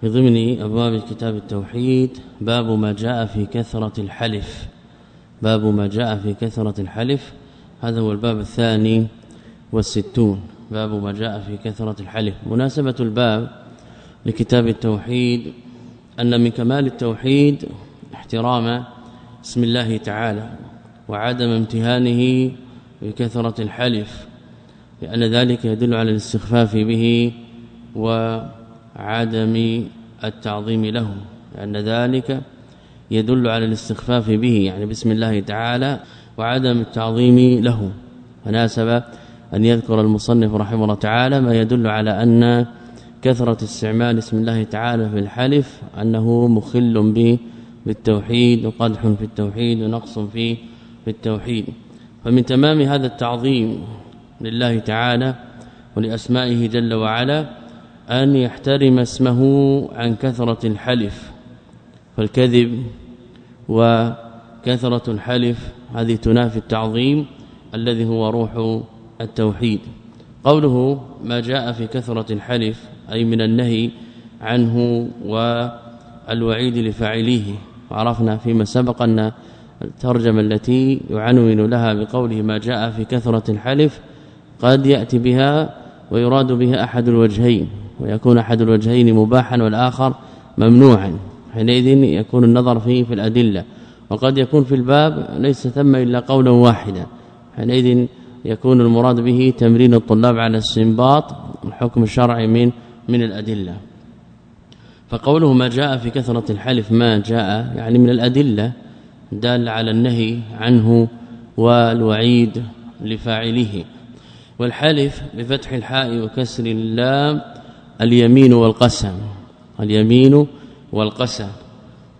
في ضمن أبواب كتاب التوحيد باب ما جاء في كثرة الحلف. باب ما جاء في كثرة الحلف. هذا هو الباب الثاني والستون. باب ما جاء في كثرة الحلف. مناسبة الباب لكتاب التوحيد أن من كمال التوحيد احترام اسم الله تعالى وعدم امتهانه بكثرة الحلف لأن ذلك يدل على الاستخفاف به وعدم التعظيم له لأن ذلك يدل على الاستخفاف به يعني بسم الله تعالى وعدم التعظيم له. فناسب أن يذكر المصنف رحمه الله تعالى ما يدل على أن كثرة استعمال اسم الله تعالى في الحلف أنه مخل به بالتوحيد وقدح في التوحيد ونقص في في التوحيد. فمن تمام هذا التعظيم لله تعالى ولأسمائه جل وعلا أن يحترم اسمه عن كثرة الحلف فالكذب وكثرة الحلف هذه تنافي التعظيم الذي هو روح التوحيد. قوله ما جاء في كثرة الحلف أي من النهي عنه والوعيد لفاعليه. وعرفنا فيما سبق أن الترجمة التي يعنون لها بقوله ما جاء في كثرة الحلف قد يأتي بها ويراد بها أحد الوجهين. ويكون أحد الوجهين مباحا والآخر ممنوعا حينئذ يكون النظر فيه في الأدلة. وقد يكون في الباب ليس ثم إلا قولا واحدا حينئذ يكون المراد به تمرين الطلاب على استنباط الحكم الشرعي من من الأدلة. فقوله ما جاء في كثرة الحلف ما جاء يعني من الأدلة دال على النهي عنه والوعيد لفاعله. والحلف بفتح الحاء وكسر اللام اليمين والقسم اليمين والقسم.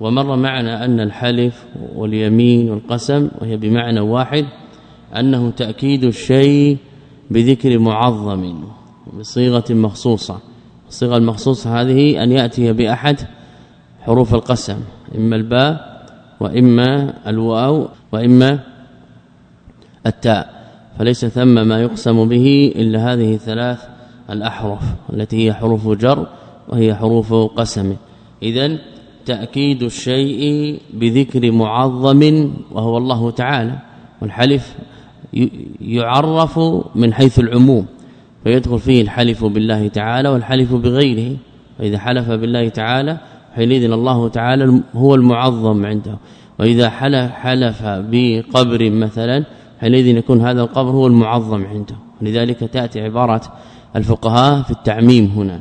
ومر معنا أن الحلف واليمين والقسم وهي بمعنى واحد أنه تأكيد الشيء بذكر معظم بصيغة مخصوصة. الصيغة المخصوصة هذه أن يأتي بأحد حروف القسم إما الباء وإما الواو وإما التاء. فليس ثم ما يقسم به إلا هذه الثلاث الأحرف التي هي حروف جر وهي حروف قسم. اذا تأكيد الشيء بذكر معظم وهو الله تعالى والحلف يعرف من حيث العموم فيدخل فيه الحلف بالله تعالى والحلف بغيره. فإذا حلف بالله تعالى حينئذ الله تعالى هو المعظم عنده. وإذا حلف حلف بقبر مثلا حينئذ يكون هذا القبر هو المعظم عنده. لذلك تأتي عبارة الفقهاء في التعميم هنا.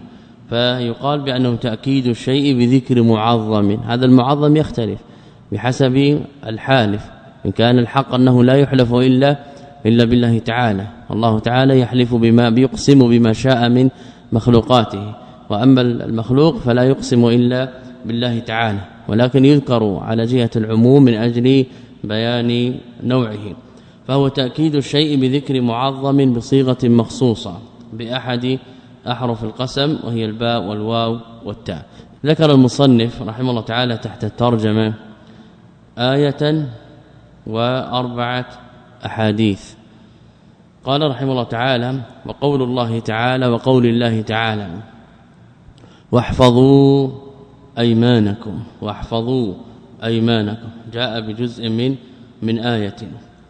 فيقال بأنه تأكيد الشيء بذكر معظم. هذا المعظم يختلف بحسب الحالف. إن كان الحق أنه لا يحلف إلا إلا بالله تعالى. الله تعالى يحلف بما بيقسم بما شاء من مخلوقاته. وأما المخلوق فلا يقسم إلا بالله تعالى. ولكن يذكر على جهة العموم من أجل بيان نوعه. فهو تأكيد الشيء بذكر معظم بصيغة مخصوصة. بأحد أحرف القسم وهي الباء والواو والتاء. ذكر المصنف رحمه الله تعالى تحت الترجمة آية وأربعة أحاديث. قال رحمه الله تعالى وقول الله تعالى وقول الله تعالى واحفظوا أيمانكم واحفظوا أيمانكم. جاء بجزء من من آية.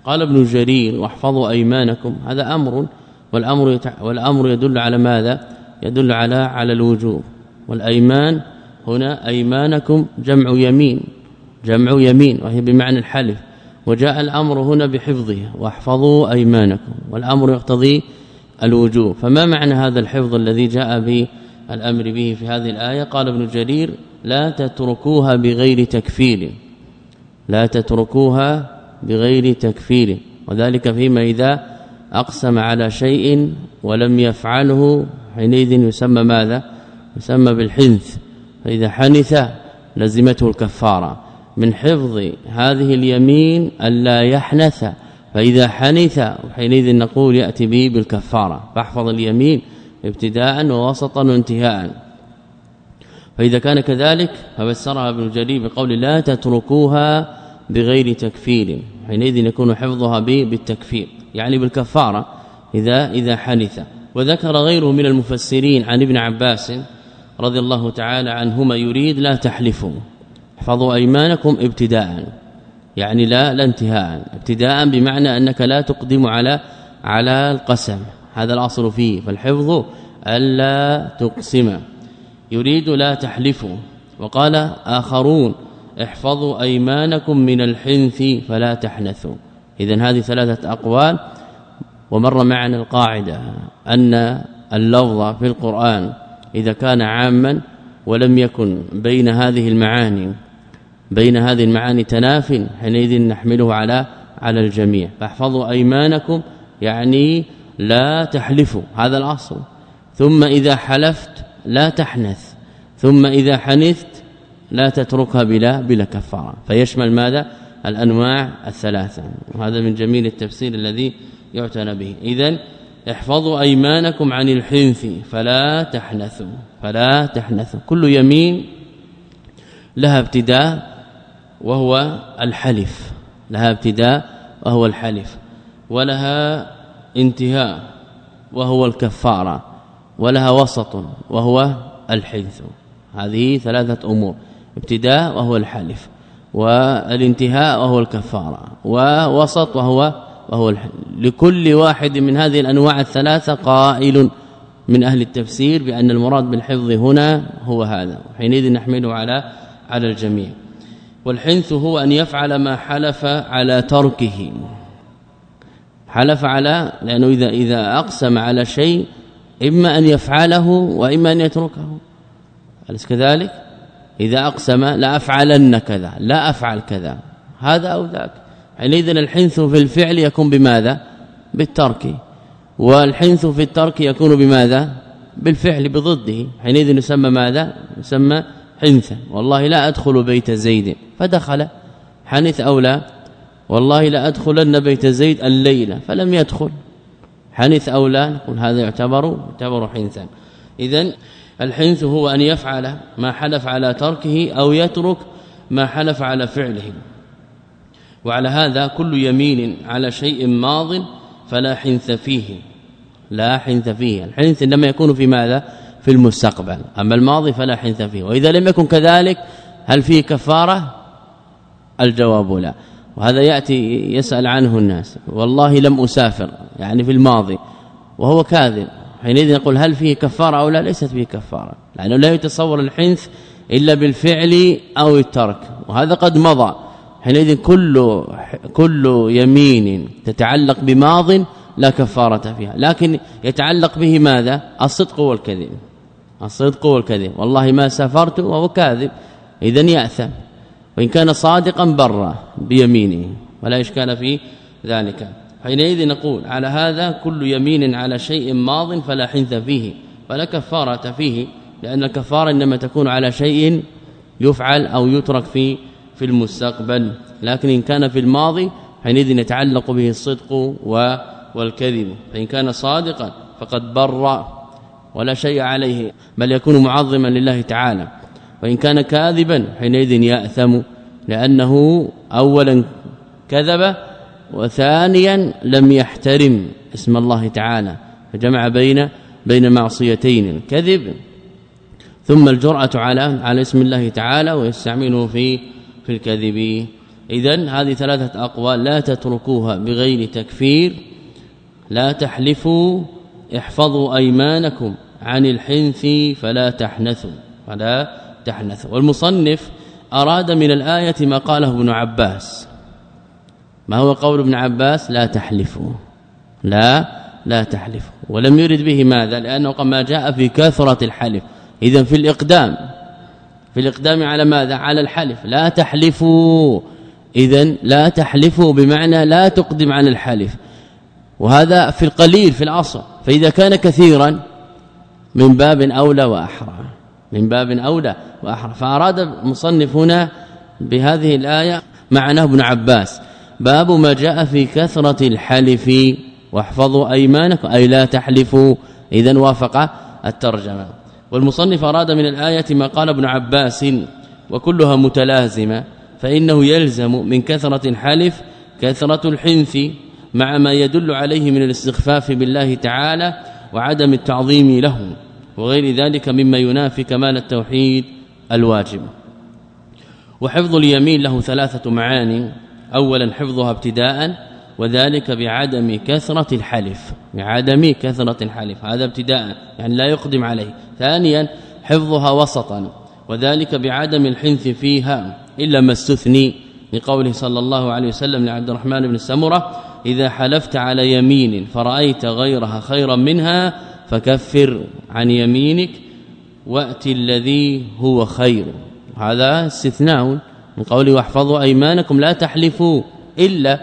قال ابن جرير واحفظوا أيمانكم. هذا أمر والأمر يتع... والأمر يدل على ماذا؟ يدل على على الوجوب. والأيمان هنا أيمانكم جمع يمين جمع يمين وهي بمعنى الحلف. وجاء الأمر هنا بحفظها واحفظوا أيمانكم. والأمر يقتضي الوجوب. فما معنى هذا الحفظ الذي جاء به الأمر به في هذه الآية؟ قال ابن جرير لا تتركوها بغير تكفير لا تتركوها بغير تكفير وذلك فيما إذا أقسم على شيء ولم يفعله حينئذ يسمى ماذا؟ يسمى بالحنث. فإذا حنث لزمته الكفارة. من حفظ هذه اليمين الا يحنث. فإذا حنث حينئذ نقول يأتي به بالكفارة. فاحفظ اليمين ابتداء ووسطا وانتهاء. فإذا كان كذلك ففسرها ابن جرير بقول لا تتركوها بغير تكفير. حينئذ يكون حفظها بالتكفير. يعني بالكفارة إذا إذا حنث. وذكر غيره من المفسرين عن ابن عباس رضي الله تعالى عنهما يريد لا تحلفوا احفظوا أيمانكم ابتداء يعني لا لا انتهاء. ابتداء بمعنى أنك لا تقدم على على القسم. هذا الأصل فيه فالحفظ ألا تقسم. يريد لا تحلفوا. وقال آخرون احفظوا أيمانكم من الحنث فلا تحنثوا. اذا هذه ثلاثة أقوال. ومر معنا القاعدة أن اللفظ في القرآن إذا كان عاما ولم يكن بين هذه المعاني بين هذه المعاني تناف حينئذ نحمله على على الجميع. فاحفظوا أيمانكم يعني لا تحلفوا هذا الأصل. ثم إذا حلفت لا تحنث ثم إذا حنثت لا تتركها بلا بلا كفارة. فيشمل ماذا؟ الأنواع الثلاثة. وهذا من جميل التفسير الذي يعتنى به. اذا احفظوا أيمانكم عن الحنث فلا تحنثوا فلا تحنثوا. كل يمين لها ابتداء وهو الحلف لها ابتداء وهو الحلف ولها انتهاء وهو الكفارة ولها وسط وهو الحنث. هذه ثلاثة أمور ابتداء وهو الحلف. والانتهاء وهو الكفارة ووسط وهو وهو الحلف لكل واحد من هذه الأنواع الثلاثة قائل من أهل التفسير بأن المراد بالحفظ هنا هو هذا حينئذ نحمله على على الجميع. والحنث هو أن يفعل ما حلف على تركه. حلف على لأنه إذا إذا أقسم على شيء إما أن يفعله وإما أن يتركه. أليس كذلك؟ إذا أقسم لا أفعلن كذا لا أفعل كذا. هذا أو ذاك. حينئذ الحنث في الفعل يكون بماذا؟ بالترك. والحنث في الترك يكون بماذا؟ بالفعل بضده. حينئذ يسمى ماذا؟ يسمى حنثا. والله لا أدخل بيت زيد. فدخل. حنث أو لا؟ والله لا أدخلن بيت زيد الليلة فلم يدخل. حنث أو لا؟ نقول هذا يعتبر يعتبر حنثا. اذا الحنث هو أن يفعل ما حلف على تركه أو يترك ما حلف على فعله. وعلى هذا كل يمين على شيء ماض فلا حنث فيه. لا حنث فيه. الحنث إنما يكون في ماذا؟ في المستقبل. أما الماضي فلا حنث فيه. وإذا لم يكن كذلك هل فيه كفارة؟ الجواب لا. وهذا يأتي يسأل عنه الناس. والله لم أسافر يعني في الماضي وهو كاذب. حينئذ نقول هل فيه كفارة أو لا؟ ليست فيه كفارة لأنه لا يتصور الحنث إلا بالفعل أو الترك وهذا قد مضى. حينئذ كل كل يمين تتعلق بماض لا كفارة فيها لكن يتعلق به ماذا؟ الصدق والكذب الصدق والكذب. والله ما سافرت وهو كاذب اذا يأثم وإن كان صادقا بر بيمينه ولا إشكال في ذلك. حينئذ نقول على هذا كل يمين على شيء ماض فلا حنث فيه فلا كفارة فيه لأن الكفارة إنما تكون على شيء يفعل أو يترك في في المستقبل. لكن إن كان في الماضي حينئذ يتعلق به الصدق والكذب. فإن كان صادقا فقد بر ولا شيء عليه بل يكون معظما لله تعالى. وإن كان كاذبا حينئذ يأثم لأنه أولا كذب وثانيا لم يحترم اسم الله تعالى فجمع بين بين معصيتين الكذب ثم الجرأة على على اسم الله تعالى ويستعمله في في الكذب. اذا هذه ثلاثة أقوال لا تتركوها بغير تكفير. لا تحلفوا احفظوا أيمانكم عن الحنث فلا تحنثوا فلا تحنثوا. والمصنف أراد من الآية ما قاله ابن عباس ما هو قول ابن عباس؟ لا تحلفوا. لا لا تحلفوا. ولم يرد به ماذا؟ لأنه كما جاء في كثرة الحلف. اذا في الإقدام. في الإقدام على ماذا؟ على الحلف. لا تحلفوا. اذا لا تحلفوا بمعنى لا تقدم عن الحلف. وهذا في القليل في الأصل. فإذا كان كثيرا من باب أولى وأحرى. من باب أولى وأحرى. فأراد المصنف هنا بهذه الآية معناه ابن عباس. باب ما جاء في كثرة الحلف. واحفظوا أيمانكم. أي لا تحلفوا. اذا وافق الترجمة. والمصنف أراد من الآية ما قال ابن عباس وكلها متلازمة فإنه يلزم من كثرة الحلف كثرة الحنث مع ما يدل عليه من الاستخفاف بالله تعالى وعدم التعظيم له وغير ذلك مما ينافي كمال التوحيد الواجب. وحفظ اليمين له ثلاثة معاني. اولا حفظها ابتداء وذلك بعدم كثرة الحلف. بعدم كثرة الحلف هذا ابتداء يعني لا يقدم عليه. ثانيا حفظها وسطا وذلك بعدم الحنث فيها إلا ما استثني لقوله صلى الله عليه وسلم لعبد الرحمن بن السمره إذا حلفت على يمين فرأيت غيرها خيرا منها فكفر عن يمينك وات الذي هو خير. هذا استثناء من قوله واحفظوا أيمانكم لا تحلفوا إلا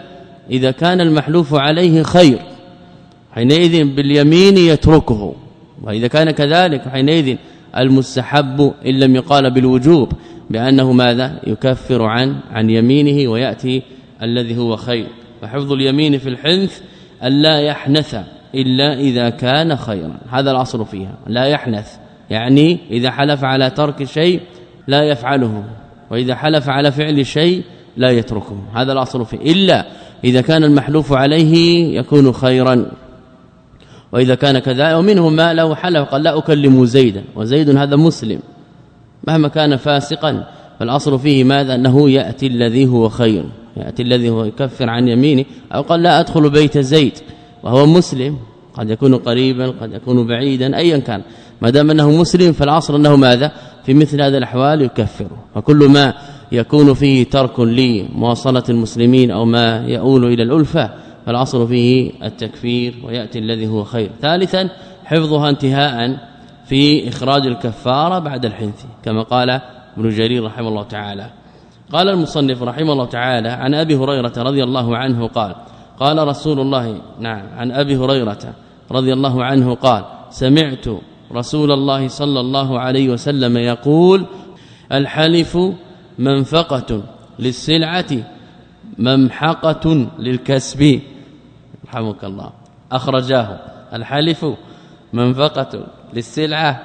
إذا كان المحلوف عليه خير. حينئذ باليمين يتركه. وإذا كان كذلك حينئذ المستحب إن لم يقال بالوجوب بأنه ماذا؟ يكفر عن عن يمينه ويأتي الذي هو خير. فحفظ اليمين في الحنث الا يحنث إلا إذا كان خيرا. هذا الأصل فيها. لا يحنث. يعني إذا حلف على ترك شيء لا يفعله. وإذا حلف على فعل شيء لا يتركه. هذا الأصل فيه. إلا إذا كان المحلوف عليه يكون خيرا. وإذا كان كذا ومنهم ما لو حلف قال لا أكلم زيدا. وزيد هذا مسلم. مهما كان فاسقا فالأصل فيه ماذا؟ أنه يأتي الذي هو خير. يأتي الذي هو يكفر عن يمينه. أو قال لا أدخل بيت زيد وهو مسلم. قد يكون قريبا قد يكون بعيدا ايا كان. ما دام أنه مسلم فالأصل أنه ماذا؟ في مثل هذه الأحوال يكفر. وكل ما يكون فيه ترك لمواصله المسلمين أو ما يؤول إلى الألفة فالأصل فيه التكفير ويأتي الذي هو خير. ثالثا حفظها انتهاء في إخراج الكفارة بعد الحنث كما قال ابن جرير رحمه الله تعالى. قال المصنف رحمه الله تعالى عن أبي هريرة رضي الله عنه قال قال رسول الله نعم عن أبي هريرة رضي الله عنه قال سمعت رسول الله صلى الله عليه وسلم يقول الحلف منفقة للسلعة ممحقة للكسب. رحمك الله. أخرجاه. الحلف منفقة للسلعة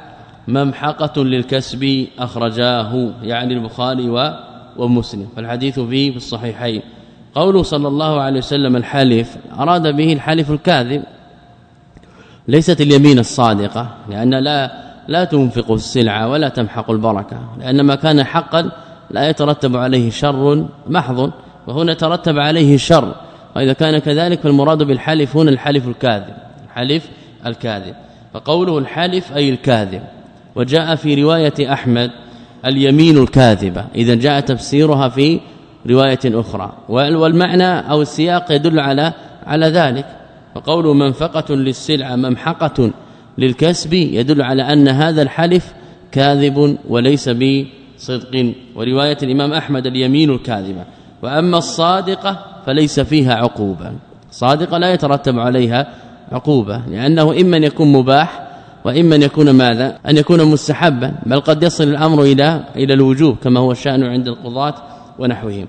ممحقة للكسب. أخرجاه. يعني البخاري ومسلم. فالحديث فيه في الصحيحين. قوله صلى الله عليه وسلم الحلف أراد به الحلف الكاذب. ليست اليمين الصادقة لأن لا لا تنفق السلعة ولا تمحق البركة لأن ما كان حقا لا يترتب عليه شر محض وهنا ترتب عليه شر وإذا كان كذلك فالمراد بالحلف هنا الحلف الكاذب الحلف الكاذب. فقوله الحلف أي الكاذب وجاء في رواية أحمد اليمين الكاذبة إذا جاء تفسيرها في رواية أخرى والمعنى أو السياق يدل على على ذلك. فقوله منفقة للسلعة ممحقة للكسب يدل على أن هذا الحلف كاذب وليس بصدق ورواية الإمام أحمد اليمين الكاذبة. وأما الصادقة فليس فيها عقوبة. صادقة لا يترتب عليها عقوبة لأنه إما أن يكون مباح وإما أن يكون ماذا؟ أن يكون مستحبا بل قد يصل الأمر إلى إلى الوجوب كما هو الشأن عند القضاة ونحوهم.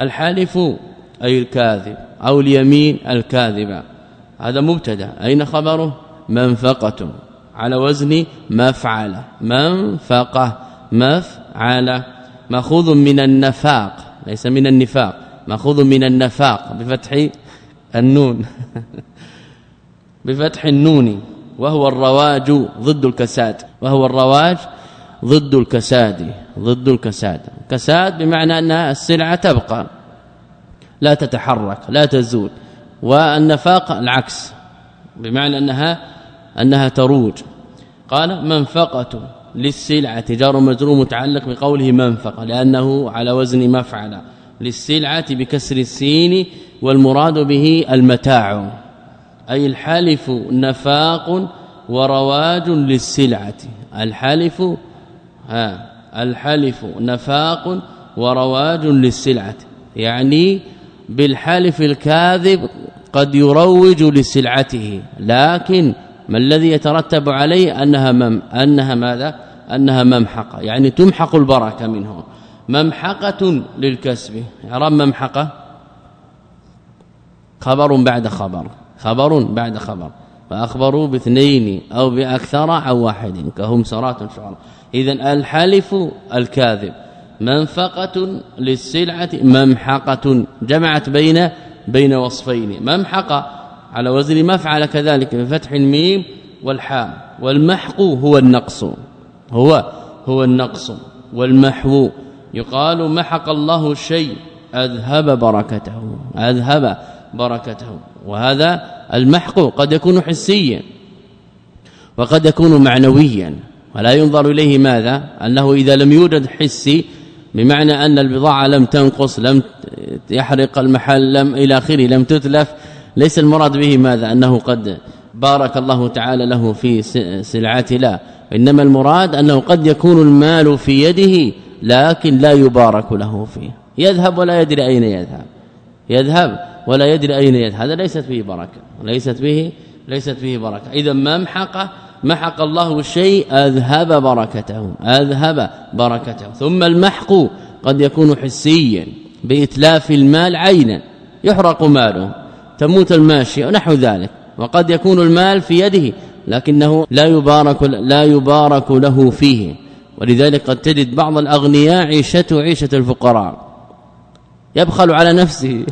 الحالف أي الكاذب أو اليمين الكاذبة. هذا مبتدا. أين خبره؟ منفقة. على وزن مفعل. منفقة. مفعل. مأخوذ من النفاق. ليس من النفاق. مأخوذ من النفاق. بفتح النون. بفتح النون. وهو الرواج ضد الكساد. وهو الرواج ضد الكساد. ضد الكساد. كساد بمعنى أن السلعة تبقى. لا تتحرك. لا تزول. والنفاق العكس بمعنى انها أنها تروج. قال منفقة للسلعة جار مجرور متعلق بقوله منفقة لأنه على وزن مفعل. للسلعة بكسر السين والمراد به المتاع. أي الحلف نفاق ورواج للسلعة. الحلف ها الحلف نفاق ورواج للسلعة. يعني بالحلف الكاذب قد يروج لسلعته. لكن ما الذي يترتب عليه أنها مم أنها ماذا؟ أنها ممحقة. يعني تمحق البركة منه. ممحقة للكسب. اعراب ممحقة. خبر بعد خبر. خبر بعد خبر. فأخبروا باثنين أو بأكثر عن واحد. كهم سرات شعراء. اذا الحلف الكاذب. منفقة للسلعة ممحقة. جمعت بين بين وصفين. ممحقة على وزن مفعل كذلك بفتح الميم والحاء. والمحق هو النقص. هو هو النقص. والمحو يقال محق الله الشيء أذهب بركته أذهب بركته. وهذا المحق قد يكون حسيا وقد يكون معنويا. ولا ينظر إليه ماذا؟ أنه إذا لم يوجد حسي بمعنى أن البضاعة لم تنقص لم يحرق المحل لم إلى آخره لم تتلف. ليس المراد به ماذا؟ أنه قد بارك الله تعالى له في سلعته. لا. إنما المراد أنه قد يكون المال في يده لكن لا يبارك له فيه. يذهب ولا يدري أين يذهب. يذهب ولا يدري أين يذهب. هذا ليست فيه بركة. ليست به ليست فيه بركة. إذا ما محق محق الله الشيء أذهب بركته أذهب بركته ثم المحق قد يكون حسيا بإتلاف المال عينا يحرق ماله تموت الماشي ونحو ذلك وقد يكون المال في يده لكنه لا يبارك لا يبارك له فيه. ولذلك قد تجد بعض الأغنياء عيشته عيشة الفقراء يبخل على نفسه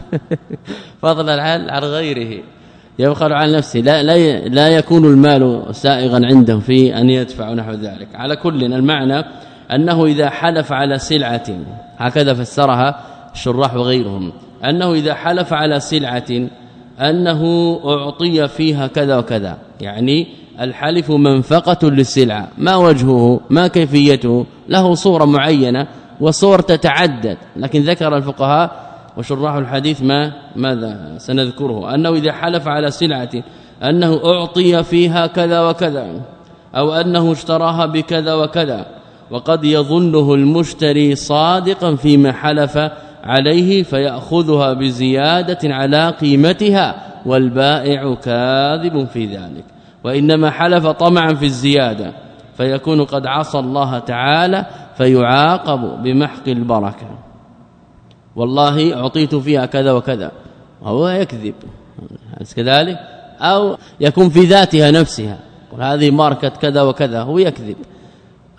فضلا عن غيره. يبخل على نفسه. لا لا لا يكون المال سائغا عنده في أن يدفع نحو ذلك. على كل المعنى أنه إذا حلف على سلعة هكذا فسرها الشراح وغيرهم أنه إذا حلف على سلعة أنه أعطي فيها كذا وكذا. يعني الحلف منفقة للسلعة. ما وجهه ما كيفيته؟ له صورة معينة وصور تتعدد. لكن ذكر الفقهاء وشراح الحديث ما ماذا سنذكره؟ أنه إذا حلف على سلعة أنه أعطي فيها كذا وكذا أو أنه اشتراها بكذا وكذا وقد يظنه المشتري صادقا فيما حلف عليه فيأخذها بزيادة على قيمتها والبائع كاذب في ذلك. وإنما حلف طمعا في الزيادة فيكون قد عصى الله تعالى فيعاقب بمحق البركة. والله أعطيت فيها كذا وكذا. وهو يكذب. كذلك؟ أو يكون في ذاتها نفسها. هذه ماركة كذا وكذا. هو يكذب.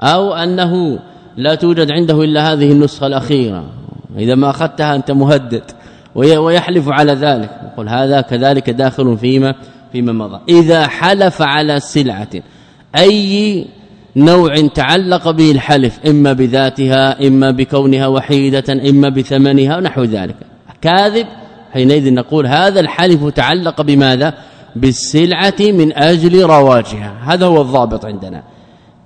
أو أنه لا توجد عنده إلا هذه النسخة الأخيرة. إذا ما أخذتها أنت مهدد. ويحلف على ذلك. يقول هذا كذلك داخل فيما فيما مضى. إذا حلف على سلعة. أي نوع تعلق به الحلف إما بذاتها إما بكونها وحيدة إما بثمنها ونحو ذلك. كاذب حينئذ نقول هذا الحلف تعلق بماذا؟ بالسلعة من أجل رواجها. هذا هو الضابط عندنا.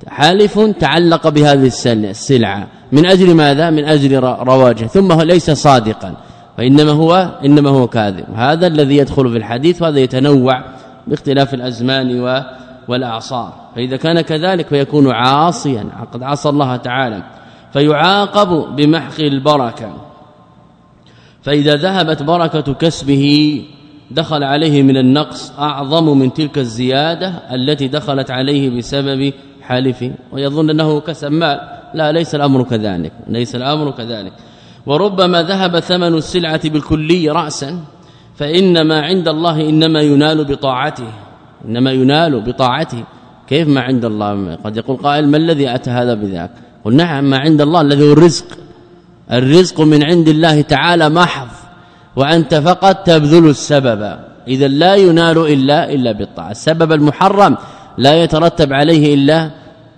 حالف تعلق بهذه السلعة. من أجل ماذا؟ من أجل رواجه ثم هو ليس صادقا. وإنما هو إنما هو كاذب. هذا الذي يدخل في الحديث وهذا يتنوع باختلاف الأزمان والأعصار. فإذا كان كذلك فيكون عاصيا قد عصى الله تعالى فيعاقب بمحق البركة. فإذا ذهبت بركة كسبه دخل عليه من النقص أعظم من تلك الزيادة التي دخلت عليه بسبب حلفه. ويظن أنه كسب مال لا ليس الأمر كذلك ليس الأمر كذلك. وربما ذهب ثمن السلعة بالكلي رأسا فإنما عند الله إنما ينال بطاعته إنما ينال بطاعته. كيف ما عند الله قد يقول قائل ما الذي أتى هذا بذاك؟ قل نعم ما عند الله الذي هو الرزق. الرزق من عند الله تعالى محض. وأنت فقط تبذل السبب. إذا لا ينال الا إلا بالطاعة. السبب المحرم لا يترتب عليه الا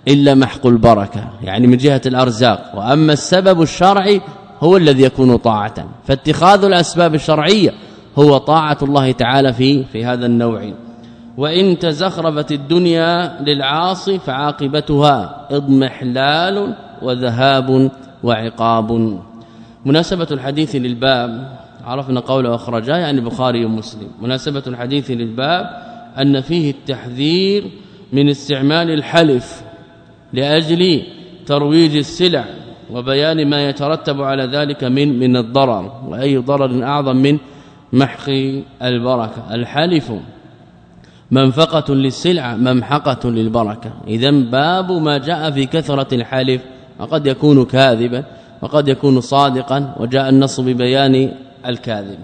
إلا محق البركة. يعني من جهة الأرزاق. وأما السبب الشرعي هو الذي يكون طاعة. فاتخاذ الأسباب الشرعية هو طاعة الله تعالى في في هذا النوع. وإن تزخرفت الدنيا للعاصي فعاقبتها اضمحلال وذهاب وعقاب. مناسبة الحديث للباب عرفنا قوله اخرجا يعني البخاري ومسلم. مناسبة الحديث للباب أن فيه التحذير من استعمال الحلف لأجل ترويج السلع وبيان ما يترتب على ذلك من من الضرر وأي ضرر أعظم من محق البركة. الحلف منفقة للسلعة ممحقة للبركة. إذا باب ما جاء في كثرة الحلف وقد يكون كاذبا وقد يكون صادقا وجاء النص ببيان الكاذب.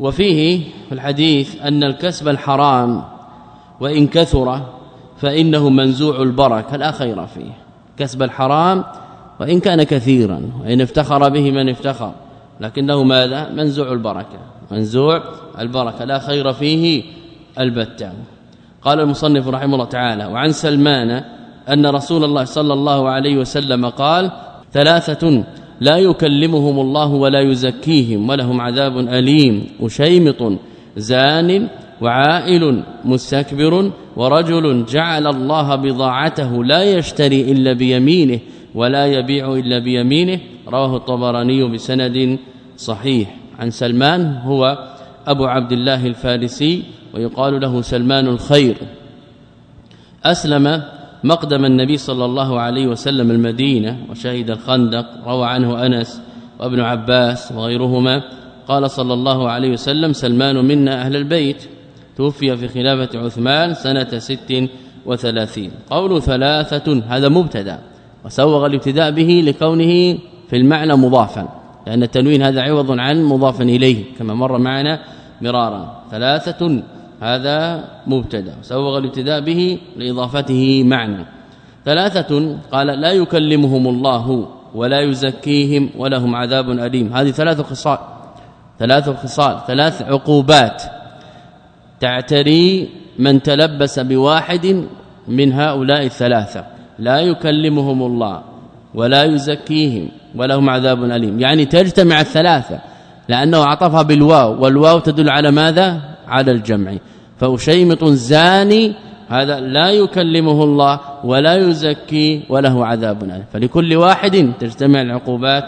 وفيه في الحديث أن الكسب الحرام وإن كثر فإنه منزوع البركة لا خير فيه. كسب الحرام وإن كان كثيرا وإن افتخر به من افتخر. لكنه ماذا؟ منزوع البركة. منزوع البركة لا خير فيه. البتة. قال المصنف رحمه الله تعالى وعن سلمان أن رسول الله صلى الله عليه وسلم قال ثلاثة لا يكلمهم الله ولا يزكيهم ولهم عذاب أليم وشيمط زان وعائل مستكبر ورجل جعل الله بضاعته لا يشتري إلا بيمينه ولا يبيع إلا بيمينه. رواه الطبراني بسند صحيح. عن سلمان هو أبو عبد الله الفارسي ويقال له سلمان الخير. أسلم مقدم النبي صلى الله عليه وسلم المدينة وشهد الخندق روى عنه أنس وابن عباس وغيرهما. قال صلى الله عليه وسلم سلمان منا أهل البيت. توفي في خلافة عثمان سنة ست وثلاثين. قول ثلاثة هذا مبتدأ وسوغ الابتداء به لكونه في المعنى مضافا لأن التنوين هذا عوض عن مضاف إليه كما مر معنا مرارا. ثلاثة هذا مبتدا سوغ الابتداء به لإضافته معنى. ثلاثة قال لا يكلمهم الله ولا يزكيهم ولهم عذاب أليم. هذه ثلاث خصال ثلاث خصال ثلاث عقوبات. تعتري من تلبس بواحد من هؤلاء الثلاثة. لا يكلمهم الله ولا يزكيهم ولهم عذاب أليم. يعني تجتمع الثلاثة لأنه عطفها بالواو والواو تدل على ماذا؟ على الجمع. فأشيمط زاني هذا لا يكلمه الله ولا يزكي وله عذاب أليم. فلكل واحد تجتمع العقوبات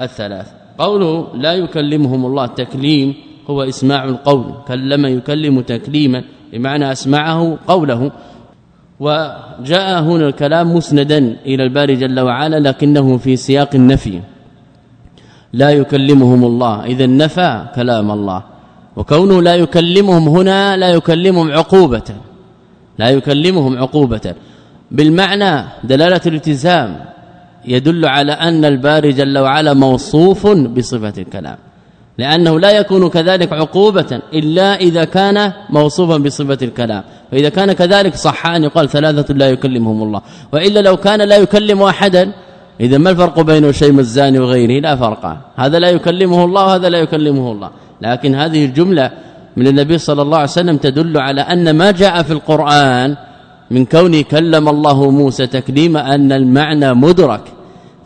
الثلاث. قوله لا يكلمهم الله تكليم هو إسماع القول. كلم يكلم تكليما بمعنى أسمعه قوله. وجاء هنا الكلام مسندا إلى الباري جل وعلا لكنه في سياق النفي. لا يكلمهم الله إذا نفى كلام الله. وكونه لا يكلمهم هنا لا يكلمهم عقوبة. لا يكلمهم عقوبة. بالمعنى دلالة الالتزام يدل على أن الباري جل وعلا موصوف بصفة الكلام لأنه لا يكون كذلك عقوبة إلا إذا كان موصوفا بصفة الكلام. فإذا كان كذلك صح أن يقال ثلاثة لا يكلمهم الله. وإلا لو كان لا يكلم أحدا إذا ما الفرق بين شيء الزاني وغيره؟ لا فرق. هذا لا يكلمه الله وهذا لا يكلمه الله. لكن هذه الجملة من النبي صلى الله عليه وسلم تدل على أن ما جاء في القرآن من كون كلم الله موسى تكليما أن المعنى مدرك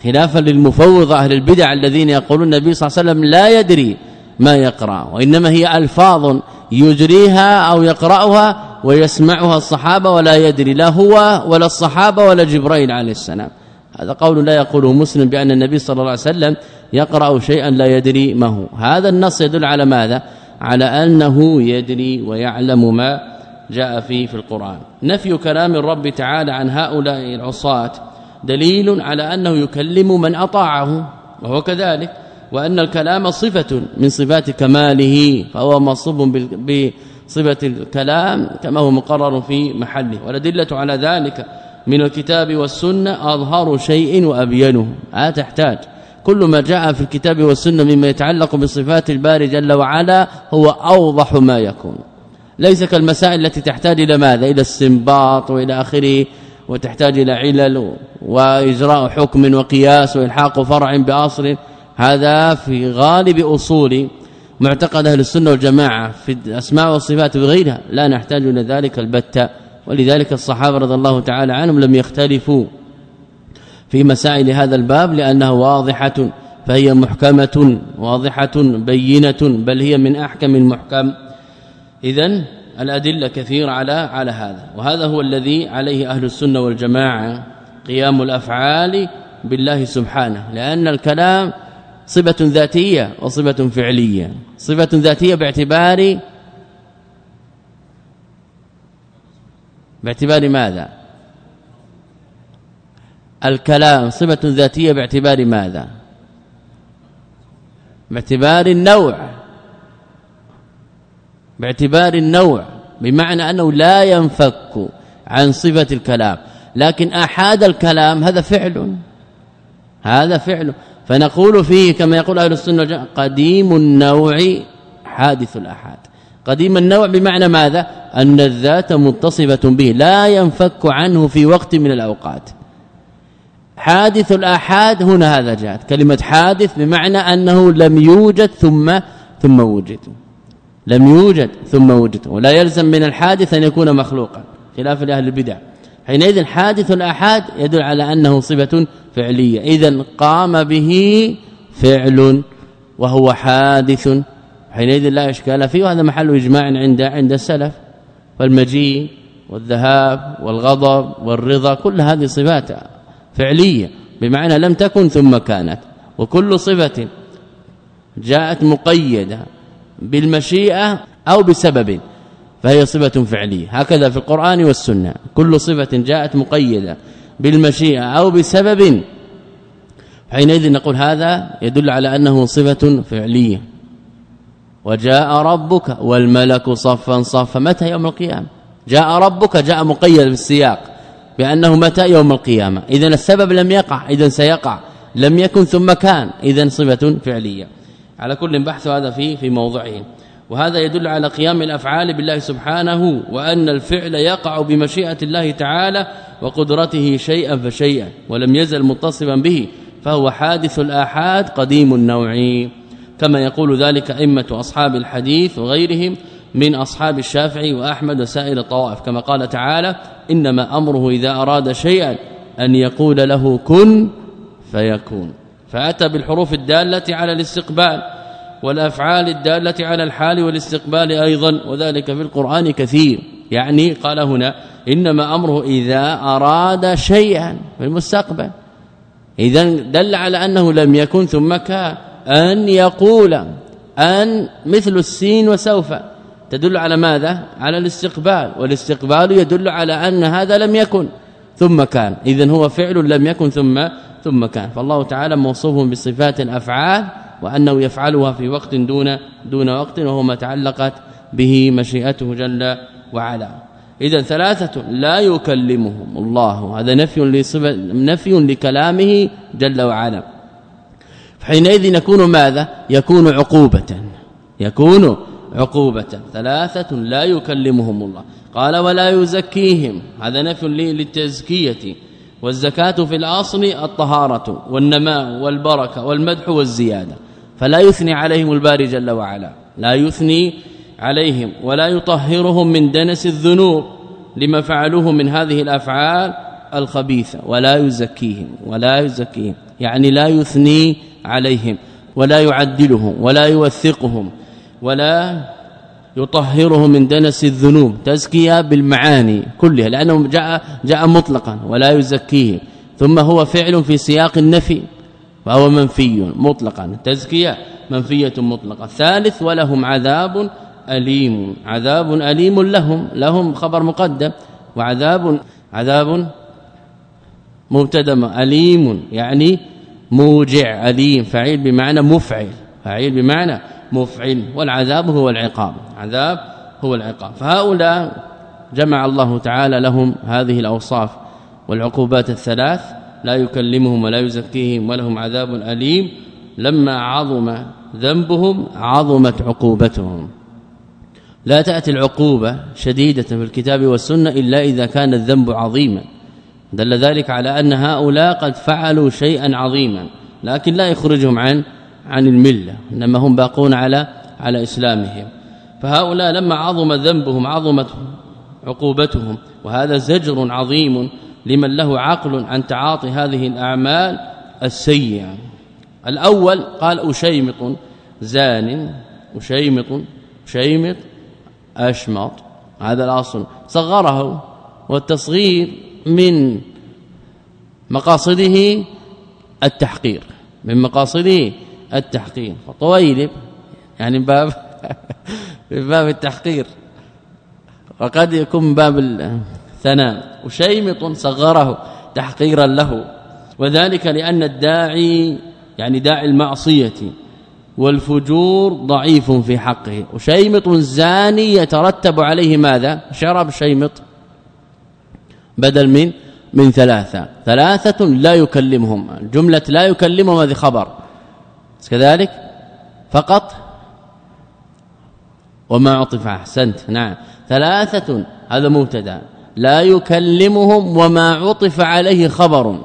خلافا للمفوضه أهل البدع الذين يقولون النبي صلى الله عليه وسلم لا يدري ما يقرأ وإنما هي ألفاظ يجريها أو يقرأها ويسمعها الصحابة ولا يدري لا هو ولا الصحابة ولا جبريل عليه السلام. هذا قول لا يقوله مسلم بأن النبي صلى الله عليه وسلم يقرأ شيئا لا يدري ما هو. هذا النص يدل على ماذا؟ على أنه يدري ويعلم ما جاء فيه في القرآن. نفي كلام الرب تعالى عن هؤلاء العصاة دليل على أنه يكلم من أطاعه وهو كذلك وأن الكلام صفة من صفات كماله فهو مصوب بصفة الكلام كما هو مقرر في محله. والأدلة على ذلك من الكتاب والسنة أظهر شيء وأبينه. ها تحتاج. كل ما جاء في الكتاب والسنة مما يتعلق بصفات الباري جل وعلا هو أوضح ما يكون. ليس كالمسائل التي تحتاج إلى ماذا؟ إلى استنباط وإلى آخره وتحتاج إلى علل وإجراء حكم وقياس وإلحاق فرع بأصل. هذا في غالب أصول معتقد أهل السنة والجماعة في الأسماء والصفات وغيرها لا نحتاج إلى ذلك البتة. ولذلك الصحابة رضي الله تعالى عنهم لم يختلفوا في مسائل هذا الباب لأنها واضحة فهي محكمة واضحة بينة بل هي من أحكم المحكم. اذا الأدلة كثيرة على على هذا. وهذا هو الذي عليه أهل السنة والجماعة قيام الأفعال بالله سبحانه لأن الكلام صفة ذاتية وصفة فعلية. صفة ذاتية باعتبار باعتبار ماذا؟ الكلام صفة ذاتية باعتبار ماذا؟ باعتبار النوع. باعتبار النوع بمعنى أنه لا ينفك عن صفة الكلام. لكن آحاد الكلام هذا فعل. هذا فعل. فنقول فيه كما يقول أهل السنة قديم النوع حادث الآحاد. قديم النوع بمعنى ماذا؟ أن الذات متصفة به لا ينفك عنه في وقت من الأوقات. حادث الآحاد هنا هذا جاءت. كلمة حادث بمعنى أنه لم يوجد ثم ثم وجد. لم يوجد ثم وجد. ولا يلزم من الحادث أن يكون مخلوقا. خلاف لأهل البدع. حينئذ حادث الآحاد يدل على أنه صفة فعلية. اذا قام به فعل وهو حادث حينئذ لا إشكال فيه وهذا محل إجماع عند عند السلف. فالمجيء والذهاب والغضب والرضا كل هذه صفات فعلية بمعنى لم تكن ثم كانت. وكل صفة جاءت مقيدة بالمشيئة أو بسبب فهي صفة فعلية. هكذا في القرآن والسنة كل صفة جاءت مقيدة بالمشيئة أو بسبب. حينئذ نقول هذا يدل على أنه صفة فعلية. وجاء ربك والملك صفا صفا. متى يوم القيامة؟ جاء ربك جاء مقيد بالسياق بأنه متى يوم القيامة؟ اذا السبب لم يقع اذا سيقع. لم يكن ثم كان اذا صفة فعلية. على كل بحث هذا في في موضعه. وهذا يدل على قيام الأفعال بالله سبحانه وأن الفعل يقع بمشيئة الله تعالى وقدرته شيئا فشيئا ولم يزل متصفا به فهو حادث الآحاد قديم النوع. كما يقول ذلك أئمة أصحاب الحديث وغيرهم من أصحاب الشافعي وأحمد وسائر الطوائف. كما قال تعالى إنما أمره إذا أراد شيئا أن يقول له كن فيكون. فأتى بالحروف الدالة على الاستقبال والأفعال الدالة على الحال والاستقبال أيضا وذلك في القرآن كثير. يعني قال هنا إنما أمره إذا أراد شيئا في المستقبل. اذا دل على أنه لم يكن ثم كان. أن يقول أن مثل السين وسوف. تدل على ماذا؟ على الاستقبال. والاستقبال يدل على أن هذا لم يكن. ثم كان. اذا هو فعل لم يكن ثم ثم كان. فالله تعالى موصوف بصفات الأفعال وأنه يفعلها في وقت دون دون وقت وهو ما تعلقت به مشيئته جل وعلا. اذا ثلاثة لا يكلمهم الله. هذا نفي لصفة نفي لكلامه جل وعلا. حينئذ يكون ماذا؟ يكون عقوبة. يكون عقوبة. ثلاثة لا يكلمهم الله. قال ولا يزكيهم. هذا نفي للتزكية. والزكاة في الأصل الطهارة والنماء والبركة والمدح والزيادة. فلا يثني عليهم الباري جل وعلا. لا يثني عليهم ولا يطهرهم من دنس الذنوب لما فعلوه من هذه الأفعال الخبيثة. ولا يزكيهم. ولا يزكيهم. يعني لا يثني عليهم ولا يعدلهم ولا يوثقهم ولا يطهرهم من دنس الذنوب تزكية بالمعاني كلها لأنه جاء جاء مطلقا ولا يزكيه ثم هو فعل في سياق النفي فهو منفي مطلقا. تزكية منفية مطلقة. ثالث ولهم عذاب أليم. عذاب أليم لهم. لهم خبر مقدم. وعذاب عذاب مبتدأ. أليم يعني موجع أليم فعيل بمعنى مفعل. فعيل بمعنى مفعل. والعذاب هو العقاب. عذاب هو العقاب. فهؤلاء جمع الله تعالى لهم هذه الأوصاف والعقوبات الثلاث. لا يكلمهم ولا يزكيهم ولهم عذاب أليم. لما عظم ذنبهم عظمت عقوبتهم. لا تأتي العقوبة شديدة في الكتاب والسنة إلا إذا كان الذنب عظيما. دل ذلك على أن هؤلاء قد فعلوا شيئا عظيما لكن لا يخرجهم عن عن الملة إنما هم باقون على على إسلامهم. فهؤلاء لما عظم ذنبهم عظمت عقوبتهم وهذا زجر عظيم لمن له عقل عن تعاطي هذه الأعمال السيئة. الأول قال أشيمط زان أشيمط شيمط أشمط هذا الأصل. صغره والتصغير من مقاصده التحقير من مقاصده التحقير. فطويلب يعني باب باب التحقير. وقد يكون باب الثناء. وشيمط صغره تحقيرا له وذلك لأن الداعي يعني داعي المعصية والفجور ضعيف في حقه. وشيمط زاني يترتب عليه ماذا؟ شرب شيمط بدل من من ثلاثة. ثلاثة لا يكلمهم. جملة لا يكلمهم هذه خبر. كذلك؟ فقط؟ وما عطف أحسنت. نعم. ثلاثة هذا مبتدا. لا يكلمهم وما عطف عليه خبر.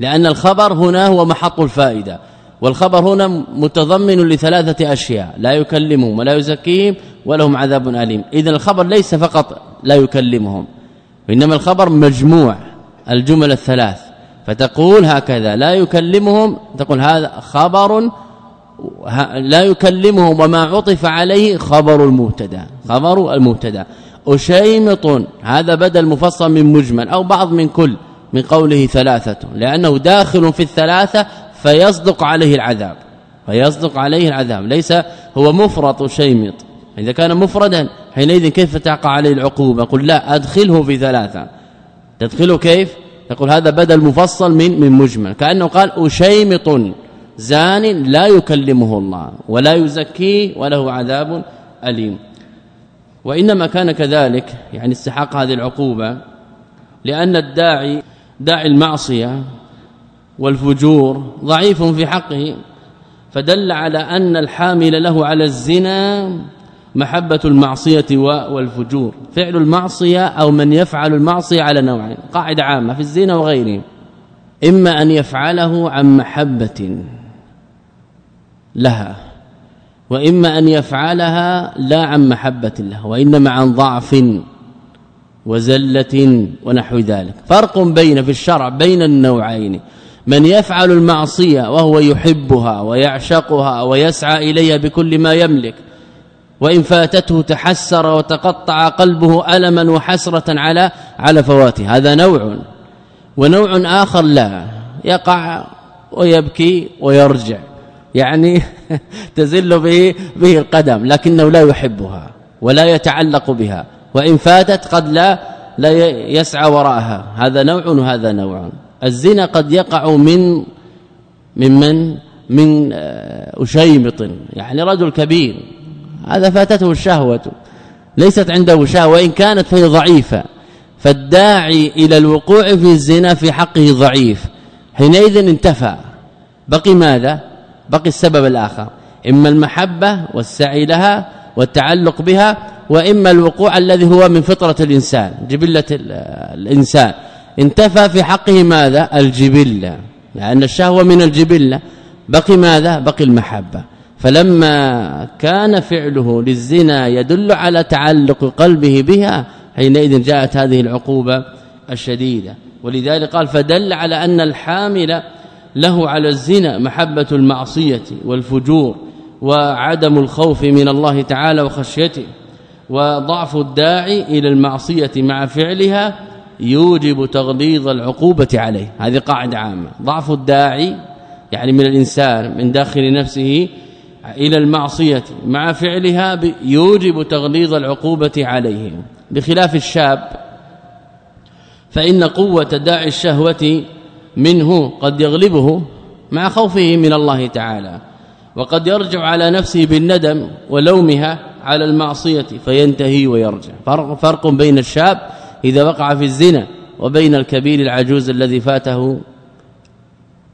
لأن الخبر هنا هو محط الفائدة. والخبر هنا متضمن لثلاثة أشياء. لا يكلمهم ولا يزكيهم ولهم عذاب أليم. اذا الخبر ليس فقط لا يكلمهم. وإنما الخبر مجموع الجمل الثلاث. فتقول هكذا لا يكلمهم تقول هذا خبر لا يكلمهم وما عطف عليه خبر المبتدا خبر المبتدا. أشيمط هذا بدل مفصل من مجمل أو بعض من كل من قوله ثلاثة. لأنه داخل في الثلاثة فيصدق عليه العذاب فيصدق عليه العذاب. ليس هو مفرط شيمط إذا كان مفردا حينئذ كيف تقع عليه العقوبة؟ قل لا أدخله في ثلاثة. تدخله كيف؟ تقول هذا بدل مفصل من من مجمل. كأنه قال أشيمط زان لا يكلمه الله ولا يزكيه وله عذاب أليم. وإنما كان كذلك يعني استحق هذه العقوبة لأن الداعي داعي المعصية والفجور ضعيف في حقه فدل على أن الحامل له على الزنا محبة المعصية والفجور. فعل المعصية أو من يفعل المعصية على نوعين. قاعدة عامة في الزنا وغيره. إما أن يفعله عن محبة لها وإما أن يفعلها لا عن محبة له وإنما عن ضعف وزلة ونحو ذلك. فرق بين في الشرع بين النوعين. من يفعل المعصية وهو يحبها ويعشقها ويسعى إليها بكل ما يملك وإن فاتته تحسر وتقطع قلبه ألما وحسرة على على فواته. هذا نوع ونوع آخر لا يقع ويبكي ويرجع. يعني تزل به به القدم لكنه لا يحبها ولا يتعلق بها. وإن فاتت قد لا لا يسعى وراءها. هذا نوع وهذا نوع. الزنا قد يقع من ممن من آه، أشيمط يعني رجل كبير. هذا فاتته الشهوة ليست عنده شهوة وإن كانت فهي ضعيفة. فالداعي إلى الوقوع في الزنا في حقه ضعيف. حينئذ انتفى. بقي ماذا؟ بقي السبب الآخر. إما المحبة والسعي لها والتعلق بها وإما الوقوع الذي هو من فطرة الإنسان جبلة الإنسان. انتفى في حقه ماذا؟ الجبلة. لأن الشهوة من الجبلة. بقي ماذا؟ بقي المحبة. فلما كان فعله للزنا يدل على تعلق قلبه بها حينئذ جاءت هذه العقوبة الشديدة. ولذلك قال فدل على أن الحامل له على الزنا محبة المعصية والفجور وعدم الخوف من الله تعالى وخشيته وضعف الداعي إلى المعصية مع فعلها يوجب تغليظ العقوبة عليه. هذه قاعدة عامة. ضعف الداعي يعني من الإنسان من داخل نفسه إلى المعصية. مع فعلها يوجب تغليظ العقوبة عليه بخلاف الشاب فإن قوة داعي الشهوة منه قد يغلبه مع خوفه من الله تعالى وقد يرجع على نفسه بالندم ولومها على المعصية فينتهي ويرجع. فرق, فرق بين الشاب إذا وقع في الزنا وبين الكبير العجوز الذي فاته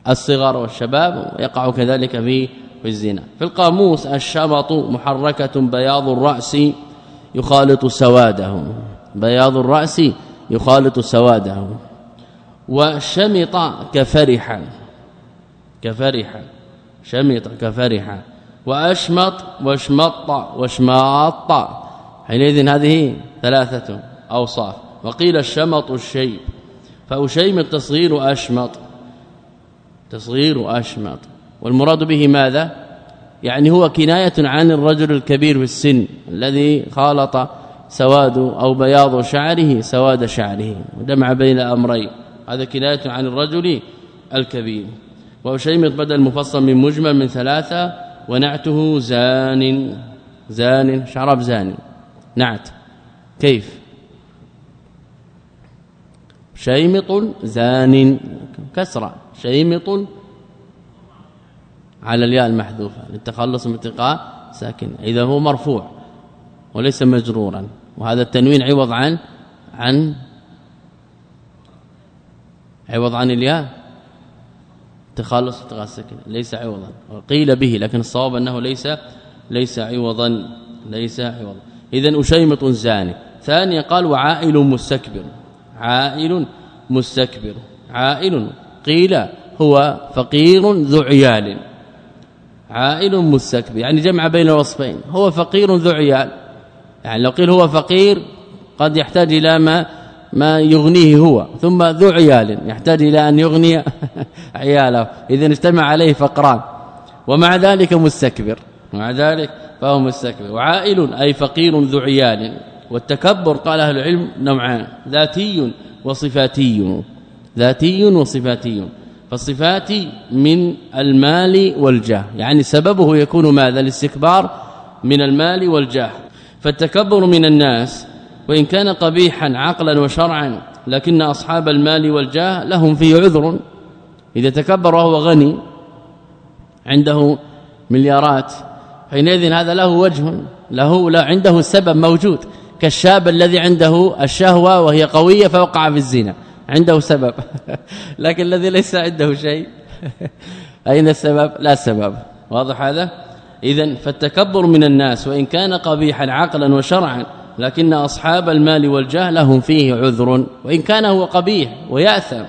الصغار والشباب يقع كذلك في في الزنا في القاموس الشبط محركة بياض الرأس يخالط سواده بياض الرأس يخالط سواده وشمط كفرحا. كفرحا. شمط كفرحا. وأشمط واشمط واشماط. حينئذ هذه ثلاثة أوصاف. وقيل الشمط الشيء فاشيم التصغير أشمط. تصغير أشمط. والمراد به ماذا؟ يعني هو كناية عن الرجل الكبير في السن الذي خالط سواد أو بياض شعره سواد شعره وجمع بين أمرين. هذا كناية عن الرجل الكبير. وأشيمط بدل مفصل من مجمل من ثلاثة ونعته زان زان شرب زان نعت. كيف؟ شيمط زان كسرة. شيمط على الياء المحذوفة للتخلص من التقاء ساكن إذا هو مرفوع وليس مجرورا وهذا التنوين عوض عن عن عوض عن الياء تخلص تغسك ليس عوضا قيل به لكن الصواب أنه ليس ليس عوضا ليس عوضا. اذا اشيمط زاني ثانيا قال وعائل مستكبر عائل مستكبر عائل قيل هو فقير ذو عيال. عائل مستكبر يعني جمع بين الوصفين هو فقير ذو عيال. يعني لو قيل هو فقير قد يحتاج إلى ما ما يغنيه هو ثم ذو عيال يحتاج إلى أن يغني عياله. اذا اجتمع عليه فقران. ومع ذلك مستكبر مع ذلك فهو مستكبر. وعائل أي فقير ذو عيال. والتكبر قال أهل العلم نوعان ذاتي وصفاتي. ذاتي وصفاتي. فالصفات من المال والجاه يعني سببه يكون ماذا؟ الاستكبار من المال والجاه. فالتكبر من الناس وإن كان قبيحا عقلا وشرعا لكن أصحاب المال والجاه لهم فيه عذر. إذا تكبر وهو غني عنده مليارات حينئذ هذا له وجه له لا عنده سبب موجود. كالشاب الذي عنده الشهوة وهي قوية فوقع في الزنا. عنده سبب. لكن الذي ليس عنده شيء. أين السبب؟ لا سبب. واضح هذا؟ اذا فالتكبر من الناس وإن كان قبيحا عقلا وشرعا لكن أصحاب المال والجاه لهم فيه عذر وإن كان هو قبيح ويأثم.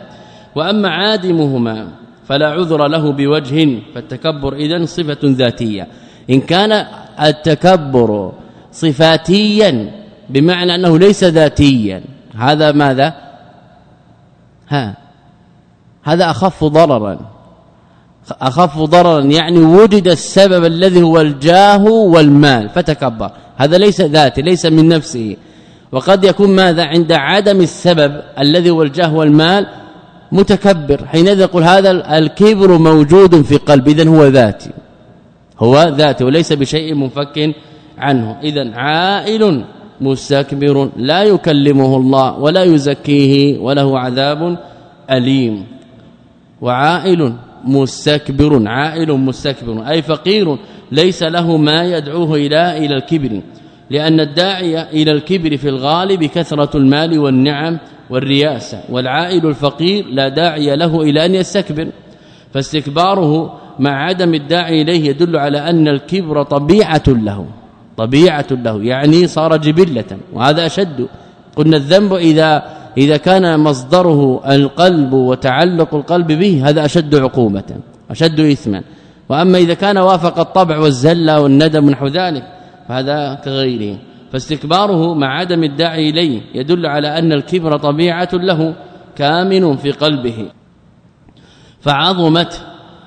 وأما عادمهما فلا عذر له بوجه فالتكبر اذا صفة ذاتية. إن كان التكبر صفاتيا بمعنى أنه ليس ذاتيا هذا ماذا؟ ها. هذا أخف ضررا. أخف ضررا يعني وجد السبب الذي هو الجاه والمال فتكبر. هذا ليس ذاتي ليس من نفسه. وقد يكون ماذا؟ عند عدم السبب الذي هو الجاه والمال متكبر. حينئذ يقول هذا الكبر موجود في قلب اذا هو ذاتي. هو ذاتي وليس بشيء منفك عنه. اذا عائل مستكبر لا يكلمه الله ولا يزكيه وله عذاب أليم. وعائل مستكبر عائل مستكبر أي فقير ليس له ما يدعوه إلى إلى الكبر لأن الداعي إلى الكبر في الغالب كثرة المال والنعم والرياسة والعائل الفقير لا داعي له إلى أن يستكبر. فاستكباره مع عدم الداعي إليه يدل على أن الكبر طبيعة له. طبيعة له يعني صار جبلة وهذا أشد. قلنا الذنب إذا إذا كان مصدره القلب وتعلق القلب به هذا أشد عقوبة أشد إثما. وأما إذا كان وافق الطبع والزله والندم ونحو ذلك فهذا كغيره. فاستكباره مع عدم الداعي إليه يدل على أن الكبر طبيعة له كامن في قلبه. فعظمت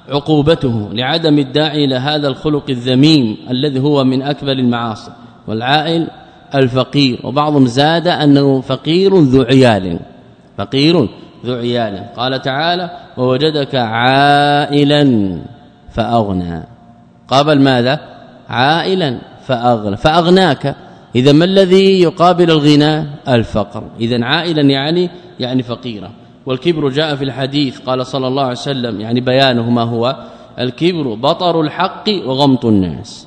عقوبته لعدم الداعي إلى هذا الخلق الذميم الذي هو من أكبر المعاصي. والعائل الفقير. وبعضهم زاد أنه فقير ذو عيال. فقير ذو عيال. قال تعالى ووجدك عائلا فأغنى. قابل ماذا؟ عائلا فأغنى. فأغناك. إذا ما الذي يقابل الغنى؟ الفقر. إذا عائلا يعني يعني فقيرا. والكبر جاء في الحديث قال صلى الله عليه وسلم يعني بيانه ما هو؟ الكبر بطر الحق وغمط الناس.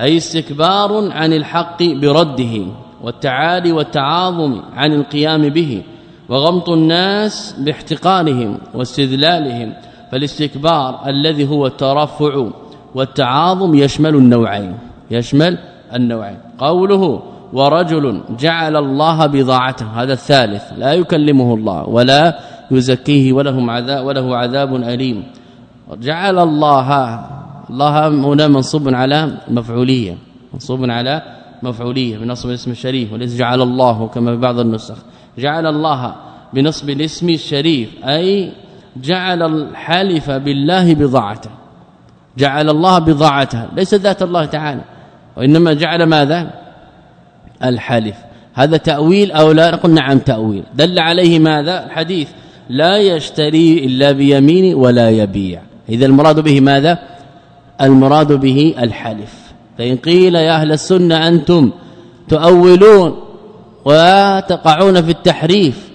أي استكبار عن الحق برده والتعالي والتعاظم عن القيام به وغمط الناس باحتقارهم واستذلالهم. فالاستكبار الذي هو الترفع والتعاظم يشمل النوعين يشمل النوعين. قوله ورجل جعل الله بضاعته. هذا الثالث. لا يكلمه الله ولا يزكيه ولهم عذاب وله عذاب أليم. جعل الله الله هنا منصوب على مفعولية. منصوب على مفعولية بنصب الاسم الشريف وليس جعل الله كما في بعض النسخ. جعل الله بنصب الاسم الشريف أي جعل الحالف بالله بضاعته. جعل الله بضاعته. ليس ذات الله تعالى. وإنما جعل ماذا؟ الحلف. هذا تأويل أو لا؟ نقول نعم تأويل. دل عليه ماذا؟ الحديث لا يشتري إلا بيمين ولا يبيع. إذا المراد به ماذا؟ المراد به الحلف. فإن قيل يا أهل السنة أنتم تؤولون وتقعون في التحريف